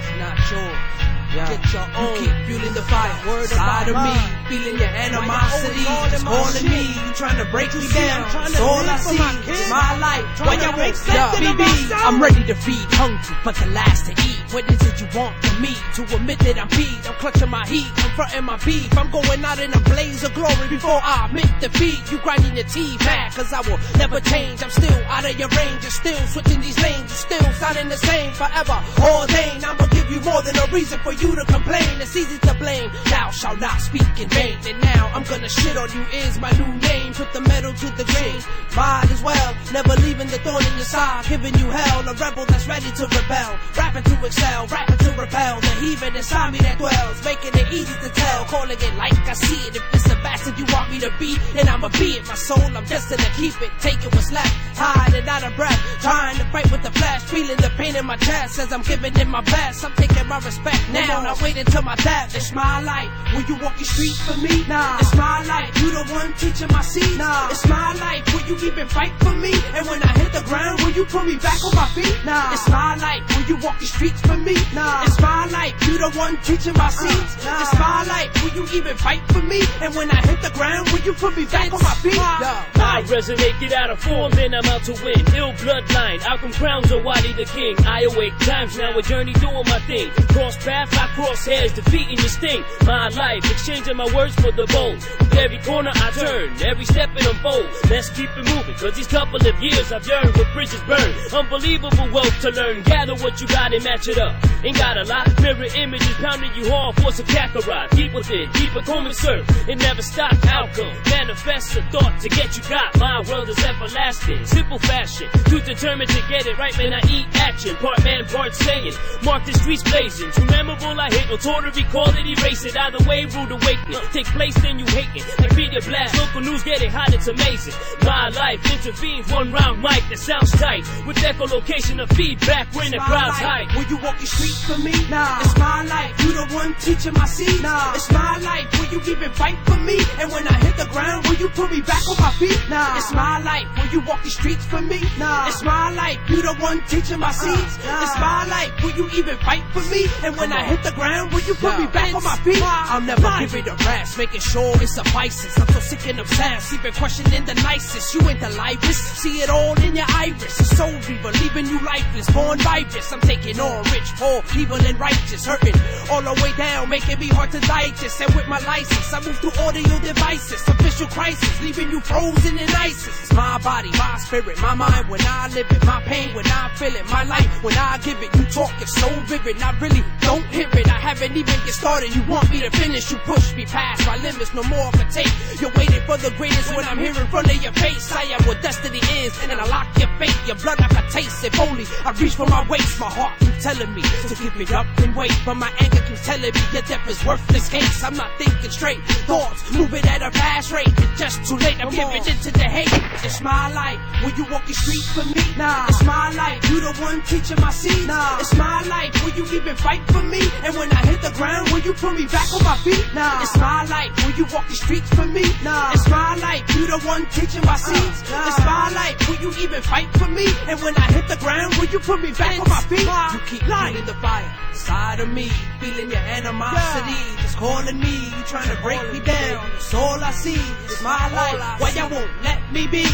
It's not yours. Get your own. You keep fueling the fire. Word side of me. Feeling your animosity. It's in me. You trying to break me down. It's all I see. It's my life. Why y'all won't stop? BB, I'm ready to feed. Hungry, but the last to eat. What is it you want from me? To admit that I'm beat. I'm clutching my heat. Confronting my beef. I'm going out in a blaze of glory before I admit defeat. You grinding your teeth mad. Cause I will never change. I'm still out of your range. You're still switching these lanes. You're still sounding the same forever. Ordained. I'ma give you more than a reason for you to complain. It's easy to blame. Thou shalt not speak in vain. And now I'm gonna shit on you is my new name. Put the metal to the grain. Might as well. Never leaving the thorn in your side. Giving you hell. A rebel that's ready to rebel. Rapping to excel. Rapping to repel. The heathen inside me that dwells. Making it easy to tell. Calling it like I see it. If it's a bastard you want me to be, then I'ma be it. My soul, I'm destined to keep it. Taking what's left. Tired and out of breath. Trying to fight with the flesh. Feeling pain in my chest as I'm giving it my best. I'm taking my respect now. Not waiting till my death. It's my life. Will you walk the streets for me? Nah. It's my life. You the one teaching my seeds. Nah. It's my life. Will you even fight for me? And when I hit the ground, will you put me back on my feet? Nah. It's my life. Will you walk the streets for me? Nah. It's my life. You the one teaching my seeds. Uh, it's my life. Will you even fight for me? And when I hit the ground, will you put me back on my feet? I resonate, get out of form, then I'm out to win. Ill bloodline, Outcome crowns or Wadi the king. I awake times now, a journey doing my thing. Cross path, I cross hairs, defeating your sting. My life, exchanging my words for the bones. With every corner I turn, every step it unfolds. Let's keep it moving, cause these couple of years I've yearned for bridges burned. Unbelievable wealth to learn. Gather what you got and match it up. Ain't got a lot. Mirror images pounding you hard, force a Kakarot. Deep within, deep a comb and surf. It never stop. Outcome, manifest a thought to get you got. My world is everlasting. Simple fashion. Too determined to get it right, man. I eat action. Part man, part saying. Mark the streets blazing. Too memorable, I hate. No tour to recall it, erase it. Either way, rude awakening. Take place, then you hating. Like media blast. Local news get it hot, it's amazing. My life intervenes. One round mic that sounds tight. With echolocation of feedback when the crowd's life. hype. Will you walk the streets for me? Nah. It's my life. You the one teaching my seeds. Nah. It's my life. Will you even fight for me? And when I hit the ground, will you put me back on my feet? Nah. It's my life. Will you walk the streets for me? Nah. It's my life. You the one teaching my It's my life. Will you even fight for me? And when I hit the ground, will you put me back on my feet? I'll never give it a rest, making sure it suffices. I'm so sick and obsessed, even questioning the nicest. You ain't the livest. See it all in your iris. A soul reaver, leaving you lifeless, born righteous. I'm taking on rich, poor, evil and righteous, hurting all the way down, making me hard to digest. And with my license, I move through audio devices. Official crisis, leaving you frozen in ISIS. It's my body, my spirit, my mind when I live it, my pain when I feel it, my life when I give it. You talk it so vivid, I really don't hear it. I haven't even get started. You want me to finish, you push me past my limits, no more can take. You're waiting for the greatest when I'm here in front of your face. I am what destiny is, and then I lock your fate. Your blood I can taste. If only I reach for my waist, my heart keeps telling me to keep it up and wait. But my anger keeps telling me your death is worthless case. I'm not thinking straight, thoughts moving at a fast rate. It's just too late, I'm giving into the hate. It's my life, will you walk the streets for me? Nah, it's my life, you the one teaching my seeds. Nah, it's my life, will you even fight for me? And when I hit the ground, will you put me back on my feet? Nah, it's my life, will you walk the streets for me? Nah, it's my life, you the one teaching my seeds. Nah. It's my life, will you even fight for me? And when I hit the ground, will you put me back on my feet? Nah. You keep lighting the fire inside of me, feeling your animosity. Just calling me, you trying to break me down. It's all I see, it's my life. Why y'all won't let me be?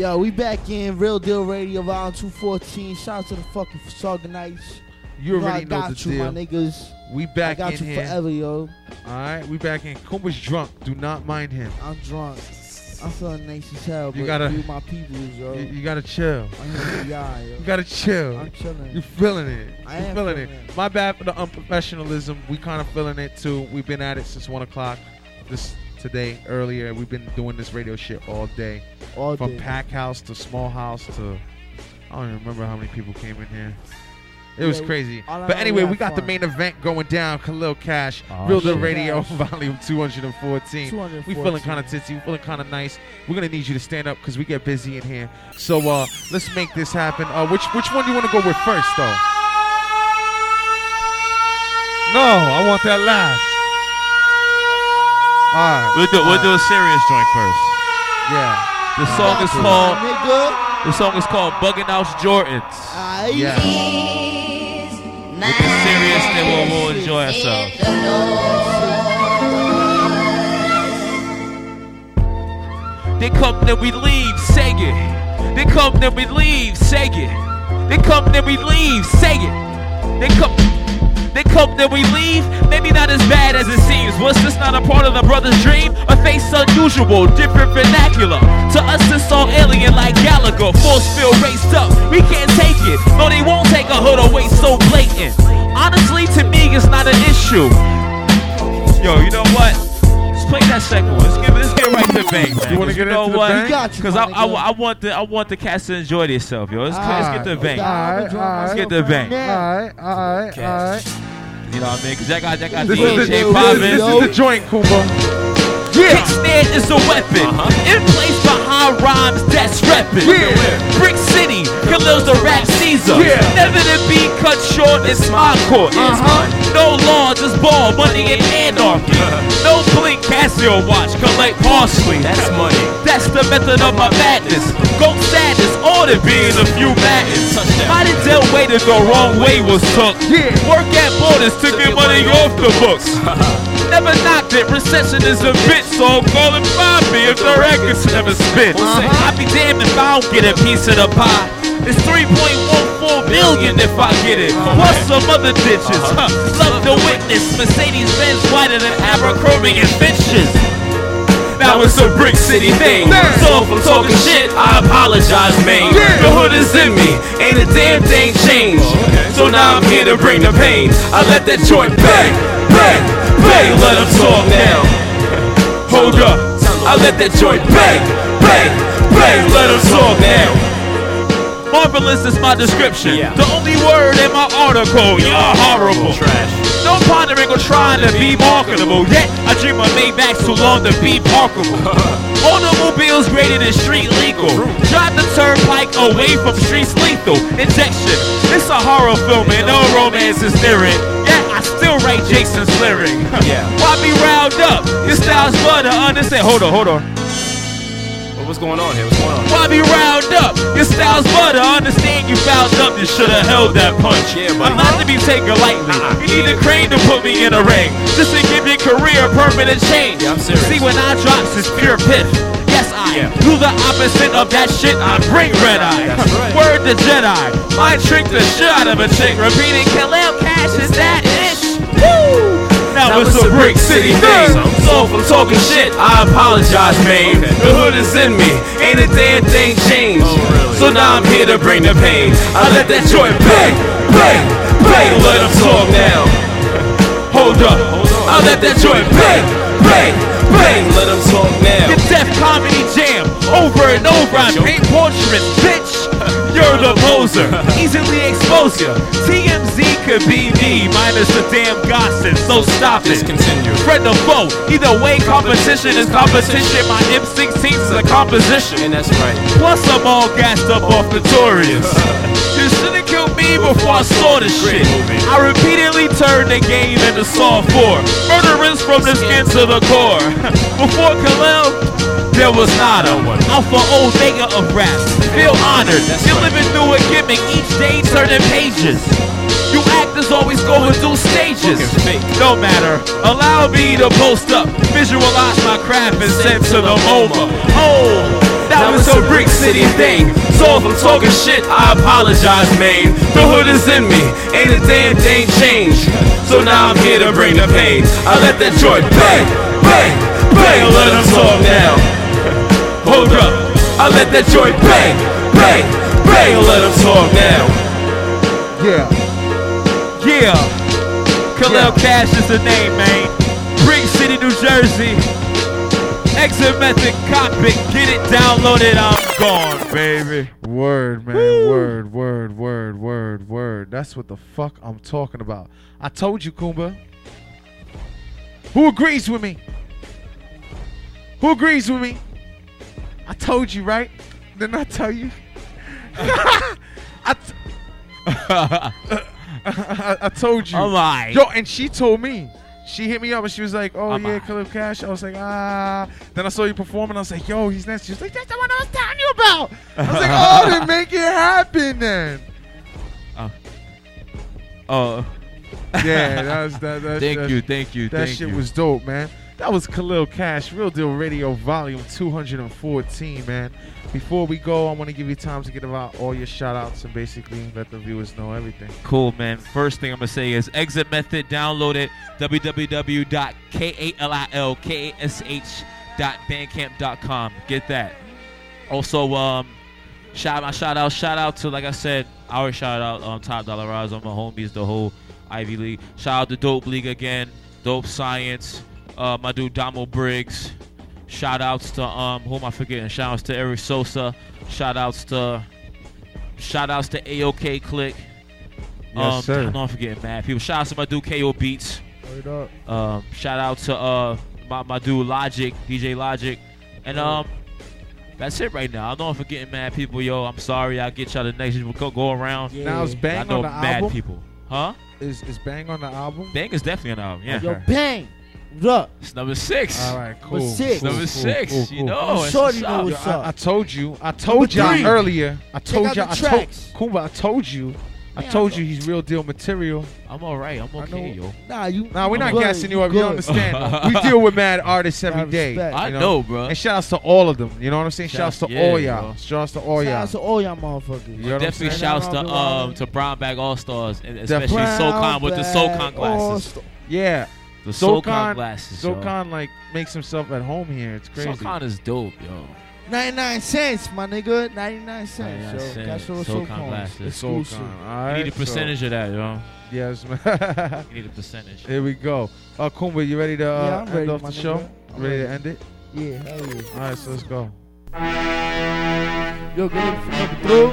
Yo, we back in Real Deal Radio, Volume 214. Shout out to the fucking Saga Knights. You know already know got the you, deal. my niggas. We back in here. I got you here. forever, yo. All right, we back in. Kumba's drunk. Do not mind him. I'm drunk. I'm feeling nice as hell, You but gotta- you my peoples, yo. You, you gotta chill. I'm here for y'all, yo. You gotta chill. I'm chilling. You feeling it. I you am feeling feeling it. My bad for the unprofessionalism. We kind of feeling it too. We've been at it since one o'clock. This today earlier. We've been doing this radio shit all day. All From day. pack house to small house to I don't even remember how many people came in here. It was Yeah, crazy. But anyway, we we had got the main event going down. Khalil Cash, Oh, Real Deal shit. Radio, Cash. volume 214. 214. We feeling kind of tipsy. We feeling kind of nice. We're gonna need you to stand up because we get busy in here. So uh, let's make this happen. Uh, which which one do you want to go with first, though? No, I want that last. All right. We'll do, we'll do a serious joint first. Yeah. The song is called the song is called Bugging Out Jordans. Aight. Yeah. With the serious, then we'll, we'll enjoy ourselves. They come, then we leave, say it. They come, then we leave, say it. They come, then we leave, say it. They come. They cope, then we leave. Maybe not as bad as it seems. Was this not a part of the brother's dream? A face unusual, different vernacular. To us, it's all alien like Gallagher. Force field raced up. We can't take it. No, they won't take a hood away so blatant. Honestly, to me, it's not an issue. Yo, you know what? Let's play that second one. Let's get, let's right to bang. man. You wanna 'Cause get know into the what? bang? We got you, Because I, I. I want the I want the cats to enjoy themselves, yo. Let's, let's get the bang. Okay, I'ma Let's get the right bang. All right, all right, all right. You know what I mean? Because that got that got This is, the, DJ this, is, this is the joint, Kumba. Kick snare is a weapon. In place behind rhymes, that's reppin'. Yeah. Brick City, Khalil's the rap Caesar. Yeah. Never to be cut short, it's my court. Uh-huh. No law, just ball, money and anarchy. [laughs] No blink, Casio watch, collect parsley. That's money. That's the method of my madness. Go sadness, all the being a few madness. How did Del Way the wrong way was took? Yeah. Work at borders to get money off the books. [laughs] Never knocked it, recession is a bitch, so call it Bobby if the records never spit. Uh-huh. I'd be damned if I don't get a piece of the pie. It's 3.14 billion if I get it. Plus some other ditches. Huh. Uh-huh. Love the witness. Mercedes Benz whiter than Abercrombie and Fitches. Now it's a brick city thing. So if I'm talking shit, I apologize, man. The hood is in me, ain't a damn thing changed. Oh, so now I'm here to bring the pain. I let that joint bang, bang, bang. Let them talk now. Hold up, I let that joint bang, bang, bang. Let them talk now. Marvelous is my description. The only word in my article, you're horrible. Trash. No pondering or trying to be marketable. Yet I dream of Maybach's too long to be parkable. [laughs] Automobiles graded and street legal. Drive the turnpike away from streets lethal. Injection. It's a horror film and no romance is near it. Yet I still write Jason's lyric. [laughs] Yeah. Why be riled up? Your style's butter. Understand? Hold on, hold on. Well, what's going on here? What's going on? Why be riled up? Your style's butter. I Understand you fouled up. You should have held that punch. Yeah, buddy. I'm not to be taken lightly. Uh-uh. You need a crane to put me in a ring. Just to give your career permanent change. Yeah, I'm serious. See, when I drops, it's pure piff. Yes, I Yeah. do the opposite of that shit. I bring red eye. Right. Word to Jedi. I trick the shit out of a chick. Repeating, Khalil Cash is that ish. Now, it's a brick city thing. So if I'm talking shit, I apologize, man. The hood is in me, ain't a damn thing changed. Oh, so now I'm here to bring the pain. I let that joint bang, bang, bang. Let them talk now. Hold up, I let that joint bang, bang, bang. Let them talk now. It's Def Comedy Jam over and over. I paint portraits, bitch. [laughs] You're the poser, easily expose ya. TMZ could be me, minus the damn gossip. So stop it. Continue. Friend or foe, either way, competition is competition. My M16 is a composition. And that's right. Plus, I'm all gassed up off Notorious. [laughs] You should've killed me before I saw this shit. I repeatedly turned the game into Saw 4. Murderers from the skin to the core. [laughs] Before Khalil, there was nada. Alpha Omega of raps. Feel honored. You're living through a gimmick each day, turning pages. You always going through stages. No matter. Allow me to post up, visualize my craft and send to the MoMA. Oh, that was a brick city thing. So if I'm talking shit, I apologize, man. The hood is in me, ain't a damn thing changed. So now I'm here to bring the pain. I let that joint bang, bang, bang. Let them talk now. Hold up, I let that joint bang, bang, bang. Let them talk now. Yeah. Yeah. Khalil Cash is the name, man. Brick City, New Jersey. Exit method cockpit. Get it downloaded. I'm gone, baby. Word, man. Word, word, word, word, word. That's what the fuck I'm talking about. I told you, Kumba. Who agrees with me? Who agrees with me? I told you, right? Didn't I tell you? [laughs] I, t- [laughs] I, I told you. Oh my. Yo, and she told me. She hit me up and she was like, "Oh Oh yeah. Khalil Cash." I was like, "Ah." Then I saw you perform and I was like, "Yo, he's next." She was like, "That's the one I was telling you about." I was like, "Oh, then [laughs] make it happen then." Oh. Yeah, that was that. that [laughs] Thank that- you, thank you, That thank shit you. was dope, man. That was Khalil Cash, Real Deal Radio, Volume 214, man. Before we go, I want to give you time to get about all your shout outs and basically let the viewers know everything. Cool, man. First thing I'm gonna say is exit method. Download it. www.khalilcash.bandcamp.com. Get that. Also, um, shout my shout out, shout out to like I said, our shout out on Top Dollar Rise on my homies, the whole Ivy League. Shout out to Dope League again, Dope Science, uh, my dude Damo Briggs. Shout outs to um, who am I forgetting? Shout outs to Eric Sosa. Shout outs to shout outs to AOK Click. Yes, um, sir. I know I'm forgetting mad people. Shout out to my dude KO Beats. Um, shout out to uh my, my dude Logic, DJ Logic, and um that's it right now. I know I'm forgetting mad people, yo. I'm sorry. I'll get y'all the next go go around. Now it's Bang I know on the mad album? people, huh? Is is Bang on the album? Bang is definitely on the album. Yeah, Yo, bang. What up? it's number six. All right, cool. Number six. Number Cool, six. cool, You cool. know, I'm sure you know what's up. I told you. I told y'all earlier. I told y'all. I told. Kumba. I told you. I Yeah, told I you he's real deal material. I'm all right. I'm I okay, know. yo. Nah, you. Nah, we're I'm not good, gassing you up. You good. understand? [laughs] we deal with mad artists every I day. respect. I you know, bro. And shout outs to all of them. You know what I'm saying? Shout outs Shouts- to yeah, all y'all. bro. Shout outs to all Shout y'all. out to all y'all motherfuckers. You know what I'm Definitely shouts to Shout out to um to Brown Bag All Stars, and especially Brown SoCon with the bag, SoCon glasses. Yeah. The SoCon, SoCon glasses. SoCon like makes himself at home here. It's crazy. SoCon is dope, yo. 99 cents, my nigga. 99 cents. yo. Cents. That's SoCon, SoCon glasses. Exclusive. SoCon. All right, you need a percentage so. of that, yo. Yes, man. [laughs] you need a percentage. Here we go. Uh, Kumba, you ready to uh, yeah, ready, end off the show? I'm ready, ready to end it? Yeah, hell yeah. All right, so let's go. Yo, good for coming through.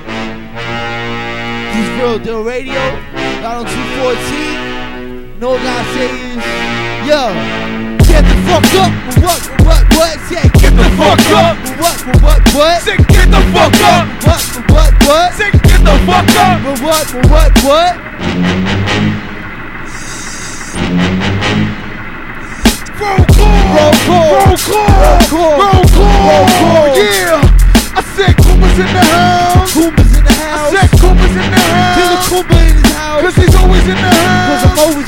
This Real Deal Radio, 214. No say is, Yo, get the fuck up. What, what, what? Say, get the fuck up. What, what, what? Say, get the fuck up. What, what, what? Say, get the fuck up. What, what, what? what? Roll call. Roll call. Roll call. Roll call. Roll call. Yeah. I said Cooper's in the house. Cooper's in the house. I said Cooper's in the house. Killer Cooper in his house. Cause he's always in the house. Cause I'm always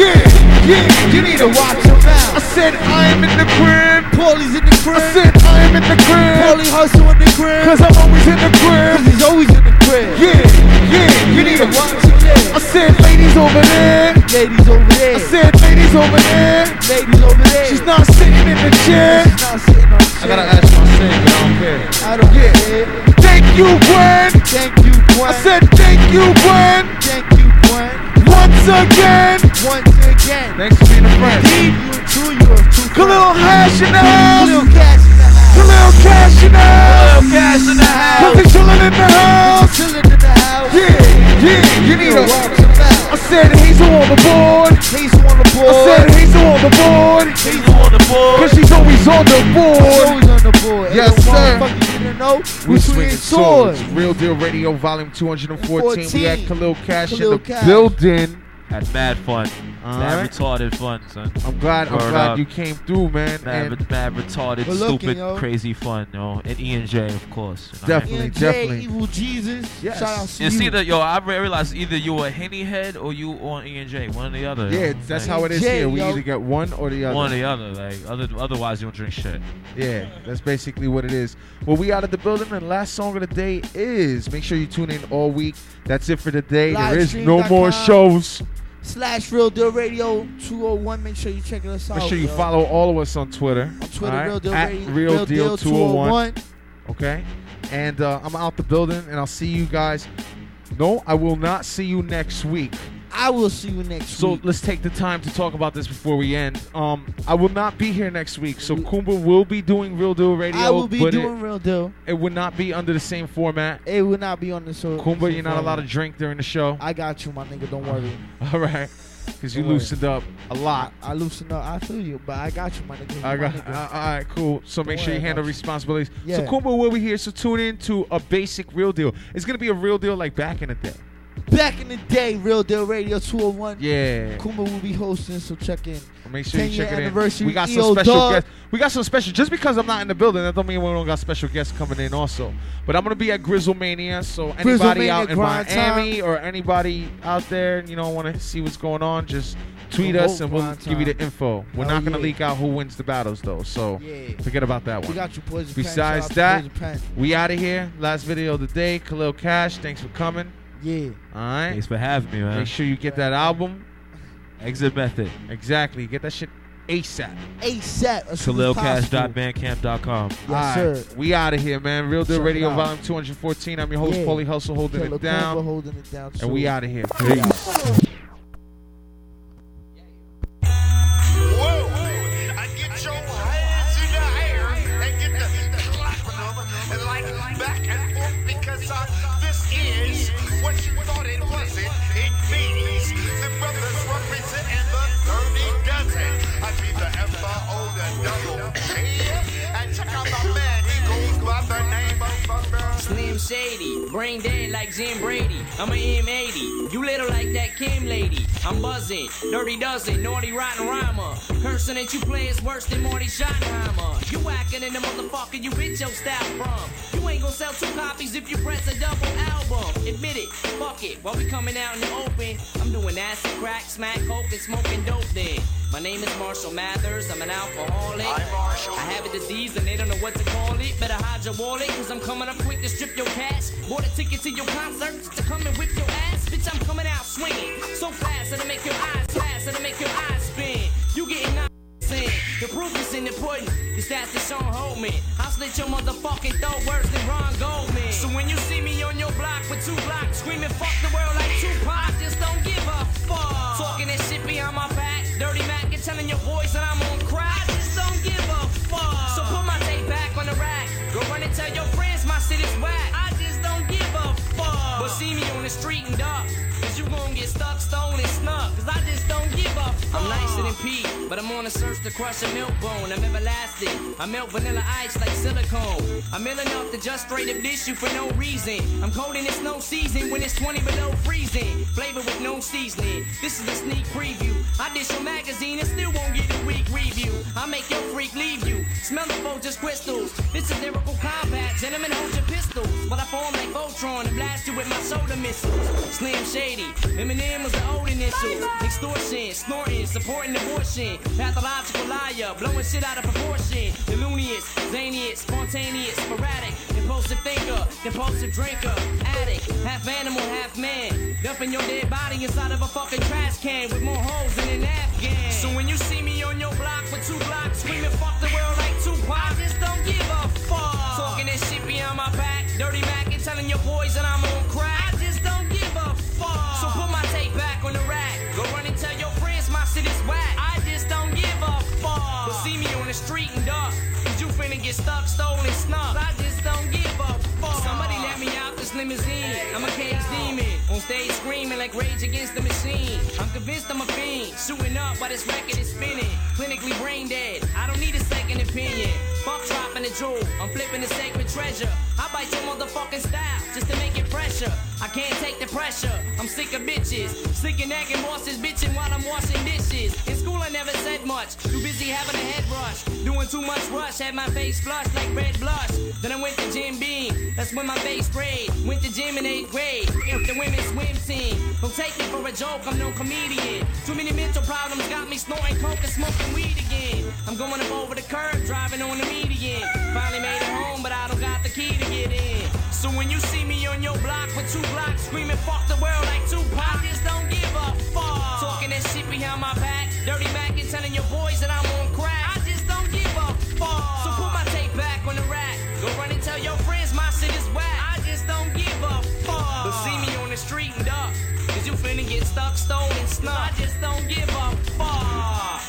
yeah, yeah, You need to watch your mouth. I said I am in the crib! Paulie's in the crib. I said I am in the crib! Paulie hustle in the crib. Cause I'm always in the crib! Cause he's always in the crib. Yeah, yeah, you need to watch watch your I said ladies over there! Ladies over there. I said ladies over there. Ladies over there. She's not sitting in the chair. She's not sitting on I gotta ask my thing, but I don't care. I don't care. Thank you, Gwen. Thank you, Gwen. I said thank you, Gwen. Thank you, Gwen. Once again. Once again. Thanks for being a friend. Indeed, you and two, you are two. Khalil Cash in the house. Khalil Cash in the house. Khalil Cash in the house. Khalil Cash in the house. Cause they chillin' in the house. Chillin' in the house. Yeah, yeah. You need a. I said Hazel on the board. He's on the board. I said Hazel on the board. He's on the board. Cause she's always on the board. always on the board. Yes, sir. Know? We We swinging swords. swords. Real Deal Radio, Volume 214. We had Khalil Cash in the Cash. building. Had mad fun. All mad right. retarded fun, son. I'm glad. I'm glad up. you came through, man. Mad, And mad retarded, looking, stupid, yo. crazy fun, yo. And E and J, of course. you know what I mean? Definitely, Ian J, definitely. Evil Jesus. Yes. Shout out to It's you. either yo, I realized either you a henny head or you on E and J, one or the other. yo. yeah, that's Like, how it is Jay, here. We yo. either get one or the other. One or the other, like other, otherwise you don't drink shit. Yeah, that's basically what it is. Well, we out of the building, and last song of the day is. Make sure you tune in all week. That's it for the day. There is no more shows. Slash Real Deal Radio 201. Make sure you check us out. Make sure you yo. follow all of us on Twitter. on Twitter, right? Real Deal at Radio. Real, Deal 201. 201. Okay, and uh, I'm out the building, and I'll see you guys. No, I will not see you next week. I will see you next So week. let's take the time to talk about this before we end. Um, I will not be here next week, so Kumba will be doing Real Deal Radio. I will be doing it, Real Deal. it would not be under the same format. It will not be on the show. Kumba, you're not allowed to drink during the show. I got you, my nigga. Don't worry. [laughs] All right, because you loosened up a lot. I loosened up. I feel you, but I got you, my nigga. I got, nigga. uh, all right, cool. So make Don't sure you handle you. responsibilities. So Kumba will be here. So tune in to a basic real deal. It's gonna be a real deal like back in the day. Back in the day, Real Deal Radio 201. Yeah. Kumba will be hosting, so check in. Make sure you 10 year check it in. We got some special Dog. guests. We got some special. Just because I'm not in the building, that don't mean we don't got special guests coming in also. But I'm gonna be at Grizzlemania, so anybody Grizzlemania out in Miami or anybody out there, you know, want to see what's going on, just tweet us and we'll give you the info. We're not gonna yeah. leak out who wins the battles though, so Yeah. forget about that one. We got you, Poison Besides Pen. That, out to Poison Pen. we out of here. Last video of the day. Khalil Cash, thanks for coming. Yeah. All right. Thanks for having me, man. Make sure you get that album. Exit method. Exactly. Get that shit ASAP. ASAP. as soon as possible. KhalilCash.bandcamp.com. Yes, All sir. We out of here, man. Real Deal Radio. Volume 214. I'm your host, Yeah. Paulie Hustle, holding Killer it down. Kumba holding it down. And we out of here. We. Peace. Brain dead like Jim Brady. I'm a M80, you little like that Kim lady. I'm buzzing, dirty dozen, naughty rotten rhymer. Cursing that you play is worse than Marty Schottenheimer. You whacking in the motherfucker you bitch your style from. You ain't gonna sell two copies if you press a double album. Admit it, fuck it. While we coming out in the open, I'm doing acid, crack, smack, coke, and smoking dope then. My name is Marshall Mathers, I'm an alcoholic. I'm Marshall. I have a disease and they don't know what to call it. Better hide your wallet, cause I'm coming up quick to strip your cash. Bought a ticket to your concert to come and whip your ass. Bitch, I'm coming out swinging. So fast, that it'll make your eyes that it'll make your eyes spin. You getting out. The proof is in the pudding. It's that's the Sean Holman. I'll slit your motherfucking throat worse than Ron Goldman. So when you see me on your block with two blocks screaming fuck the world like Tupac, just don't give a fuck. Talking that shit behind my back, dirty Mac and telling your boys that I'm on crack. I just don't give a fuck. So put my tape back on the rack. Go run and tell your friends my shit is whack. I just don't give a fuck. But see me on the street and duck. Cause you gon' get stuck, stolen, snuck. Cause I just don't give fuck. I'm nicer than Pete, but I'm on a search to crush a milk bone. I'm everlasting. I melt vanilla ice like silicone. I'm ill enough to just straight up dish you for no reason. I'm cold and it's no season when it's 20 below freezing. Flavor with no seasoning. This is a sneak preview. I dish your magazine and still won't get a weak review. I make your freak leave you. Smell the Folgers crystals. This is lyrical combat. Gentlemen, hold your pistols. But I form like Voltron and blast you with my soda missiles. Slim Shady. Eminem was the old initial. Extortion, snorting, supporting abortion. Pathological liar, blowing shit out of proportion. Illumious, zaniest, spontaneous, sporadic, impulsive thinker, compulsive drinker, addict, half animal, half man. Dumping your dead body inside of a fucking trash can with more holes than an Afghan. So when you see me on your block with two blocks, screaming fuck the world like Tupac, I just don't give a fuck. Talking that shit behind my back, dirty like Rage Against the Machine. I'm convinced I'm a fiend. Shooting up while this record is spinning. Clinically brain dead. I don't need a second opinion. Fuck dropping the jewel. I'm flipping the sacred treasure. I bite your motherfucking style just to make it pressure. I can't take the pressure. I'm sick of bitches. Sick of nagging bosses bitching while I'm washing dishes. In school I never said much. Too busy having a head rush. Doing too much rush. Had my face flushed like red blush. Then I went to Jim Beam. That's when my face sprayed. Went to gym in eighth grade. If the women's swim team. Don't take me for a joke. I'm no comedian. Too many mental problems got me snorting coke and smoking weed again. I'm going up over the curb, driving on the median. Finally made it home, but I don't got the key to get in. So when you see me on your block for two blocks, screaming fuck the world like two pockets, don't give a fuck. Talking that shit behind my back, dirty back and telling your boys that I'm on crack. I just don't give a fuck. So put my tape back on the rack. Go run and tell your friends my shit is whack. I just don't give a fuck. But see me on the street and duck. Cause you finna get stuck, stolen, snuck. I just don't give a fuck.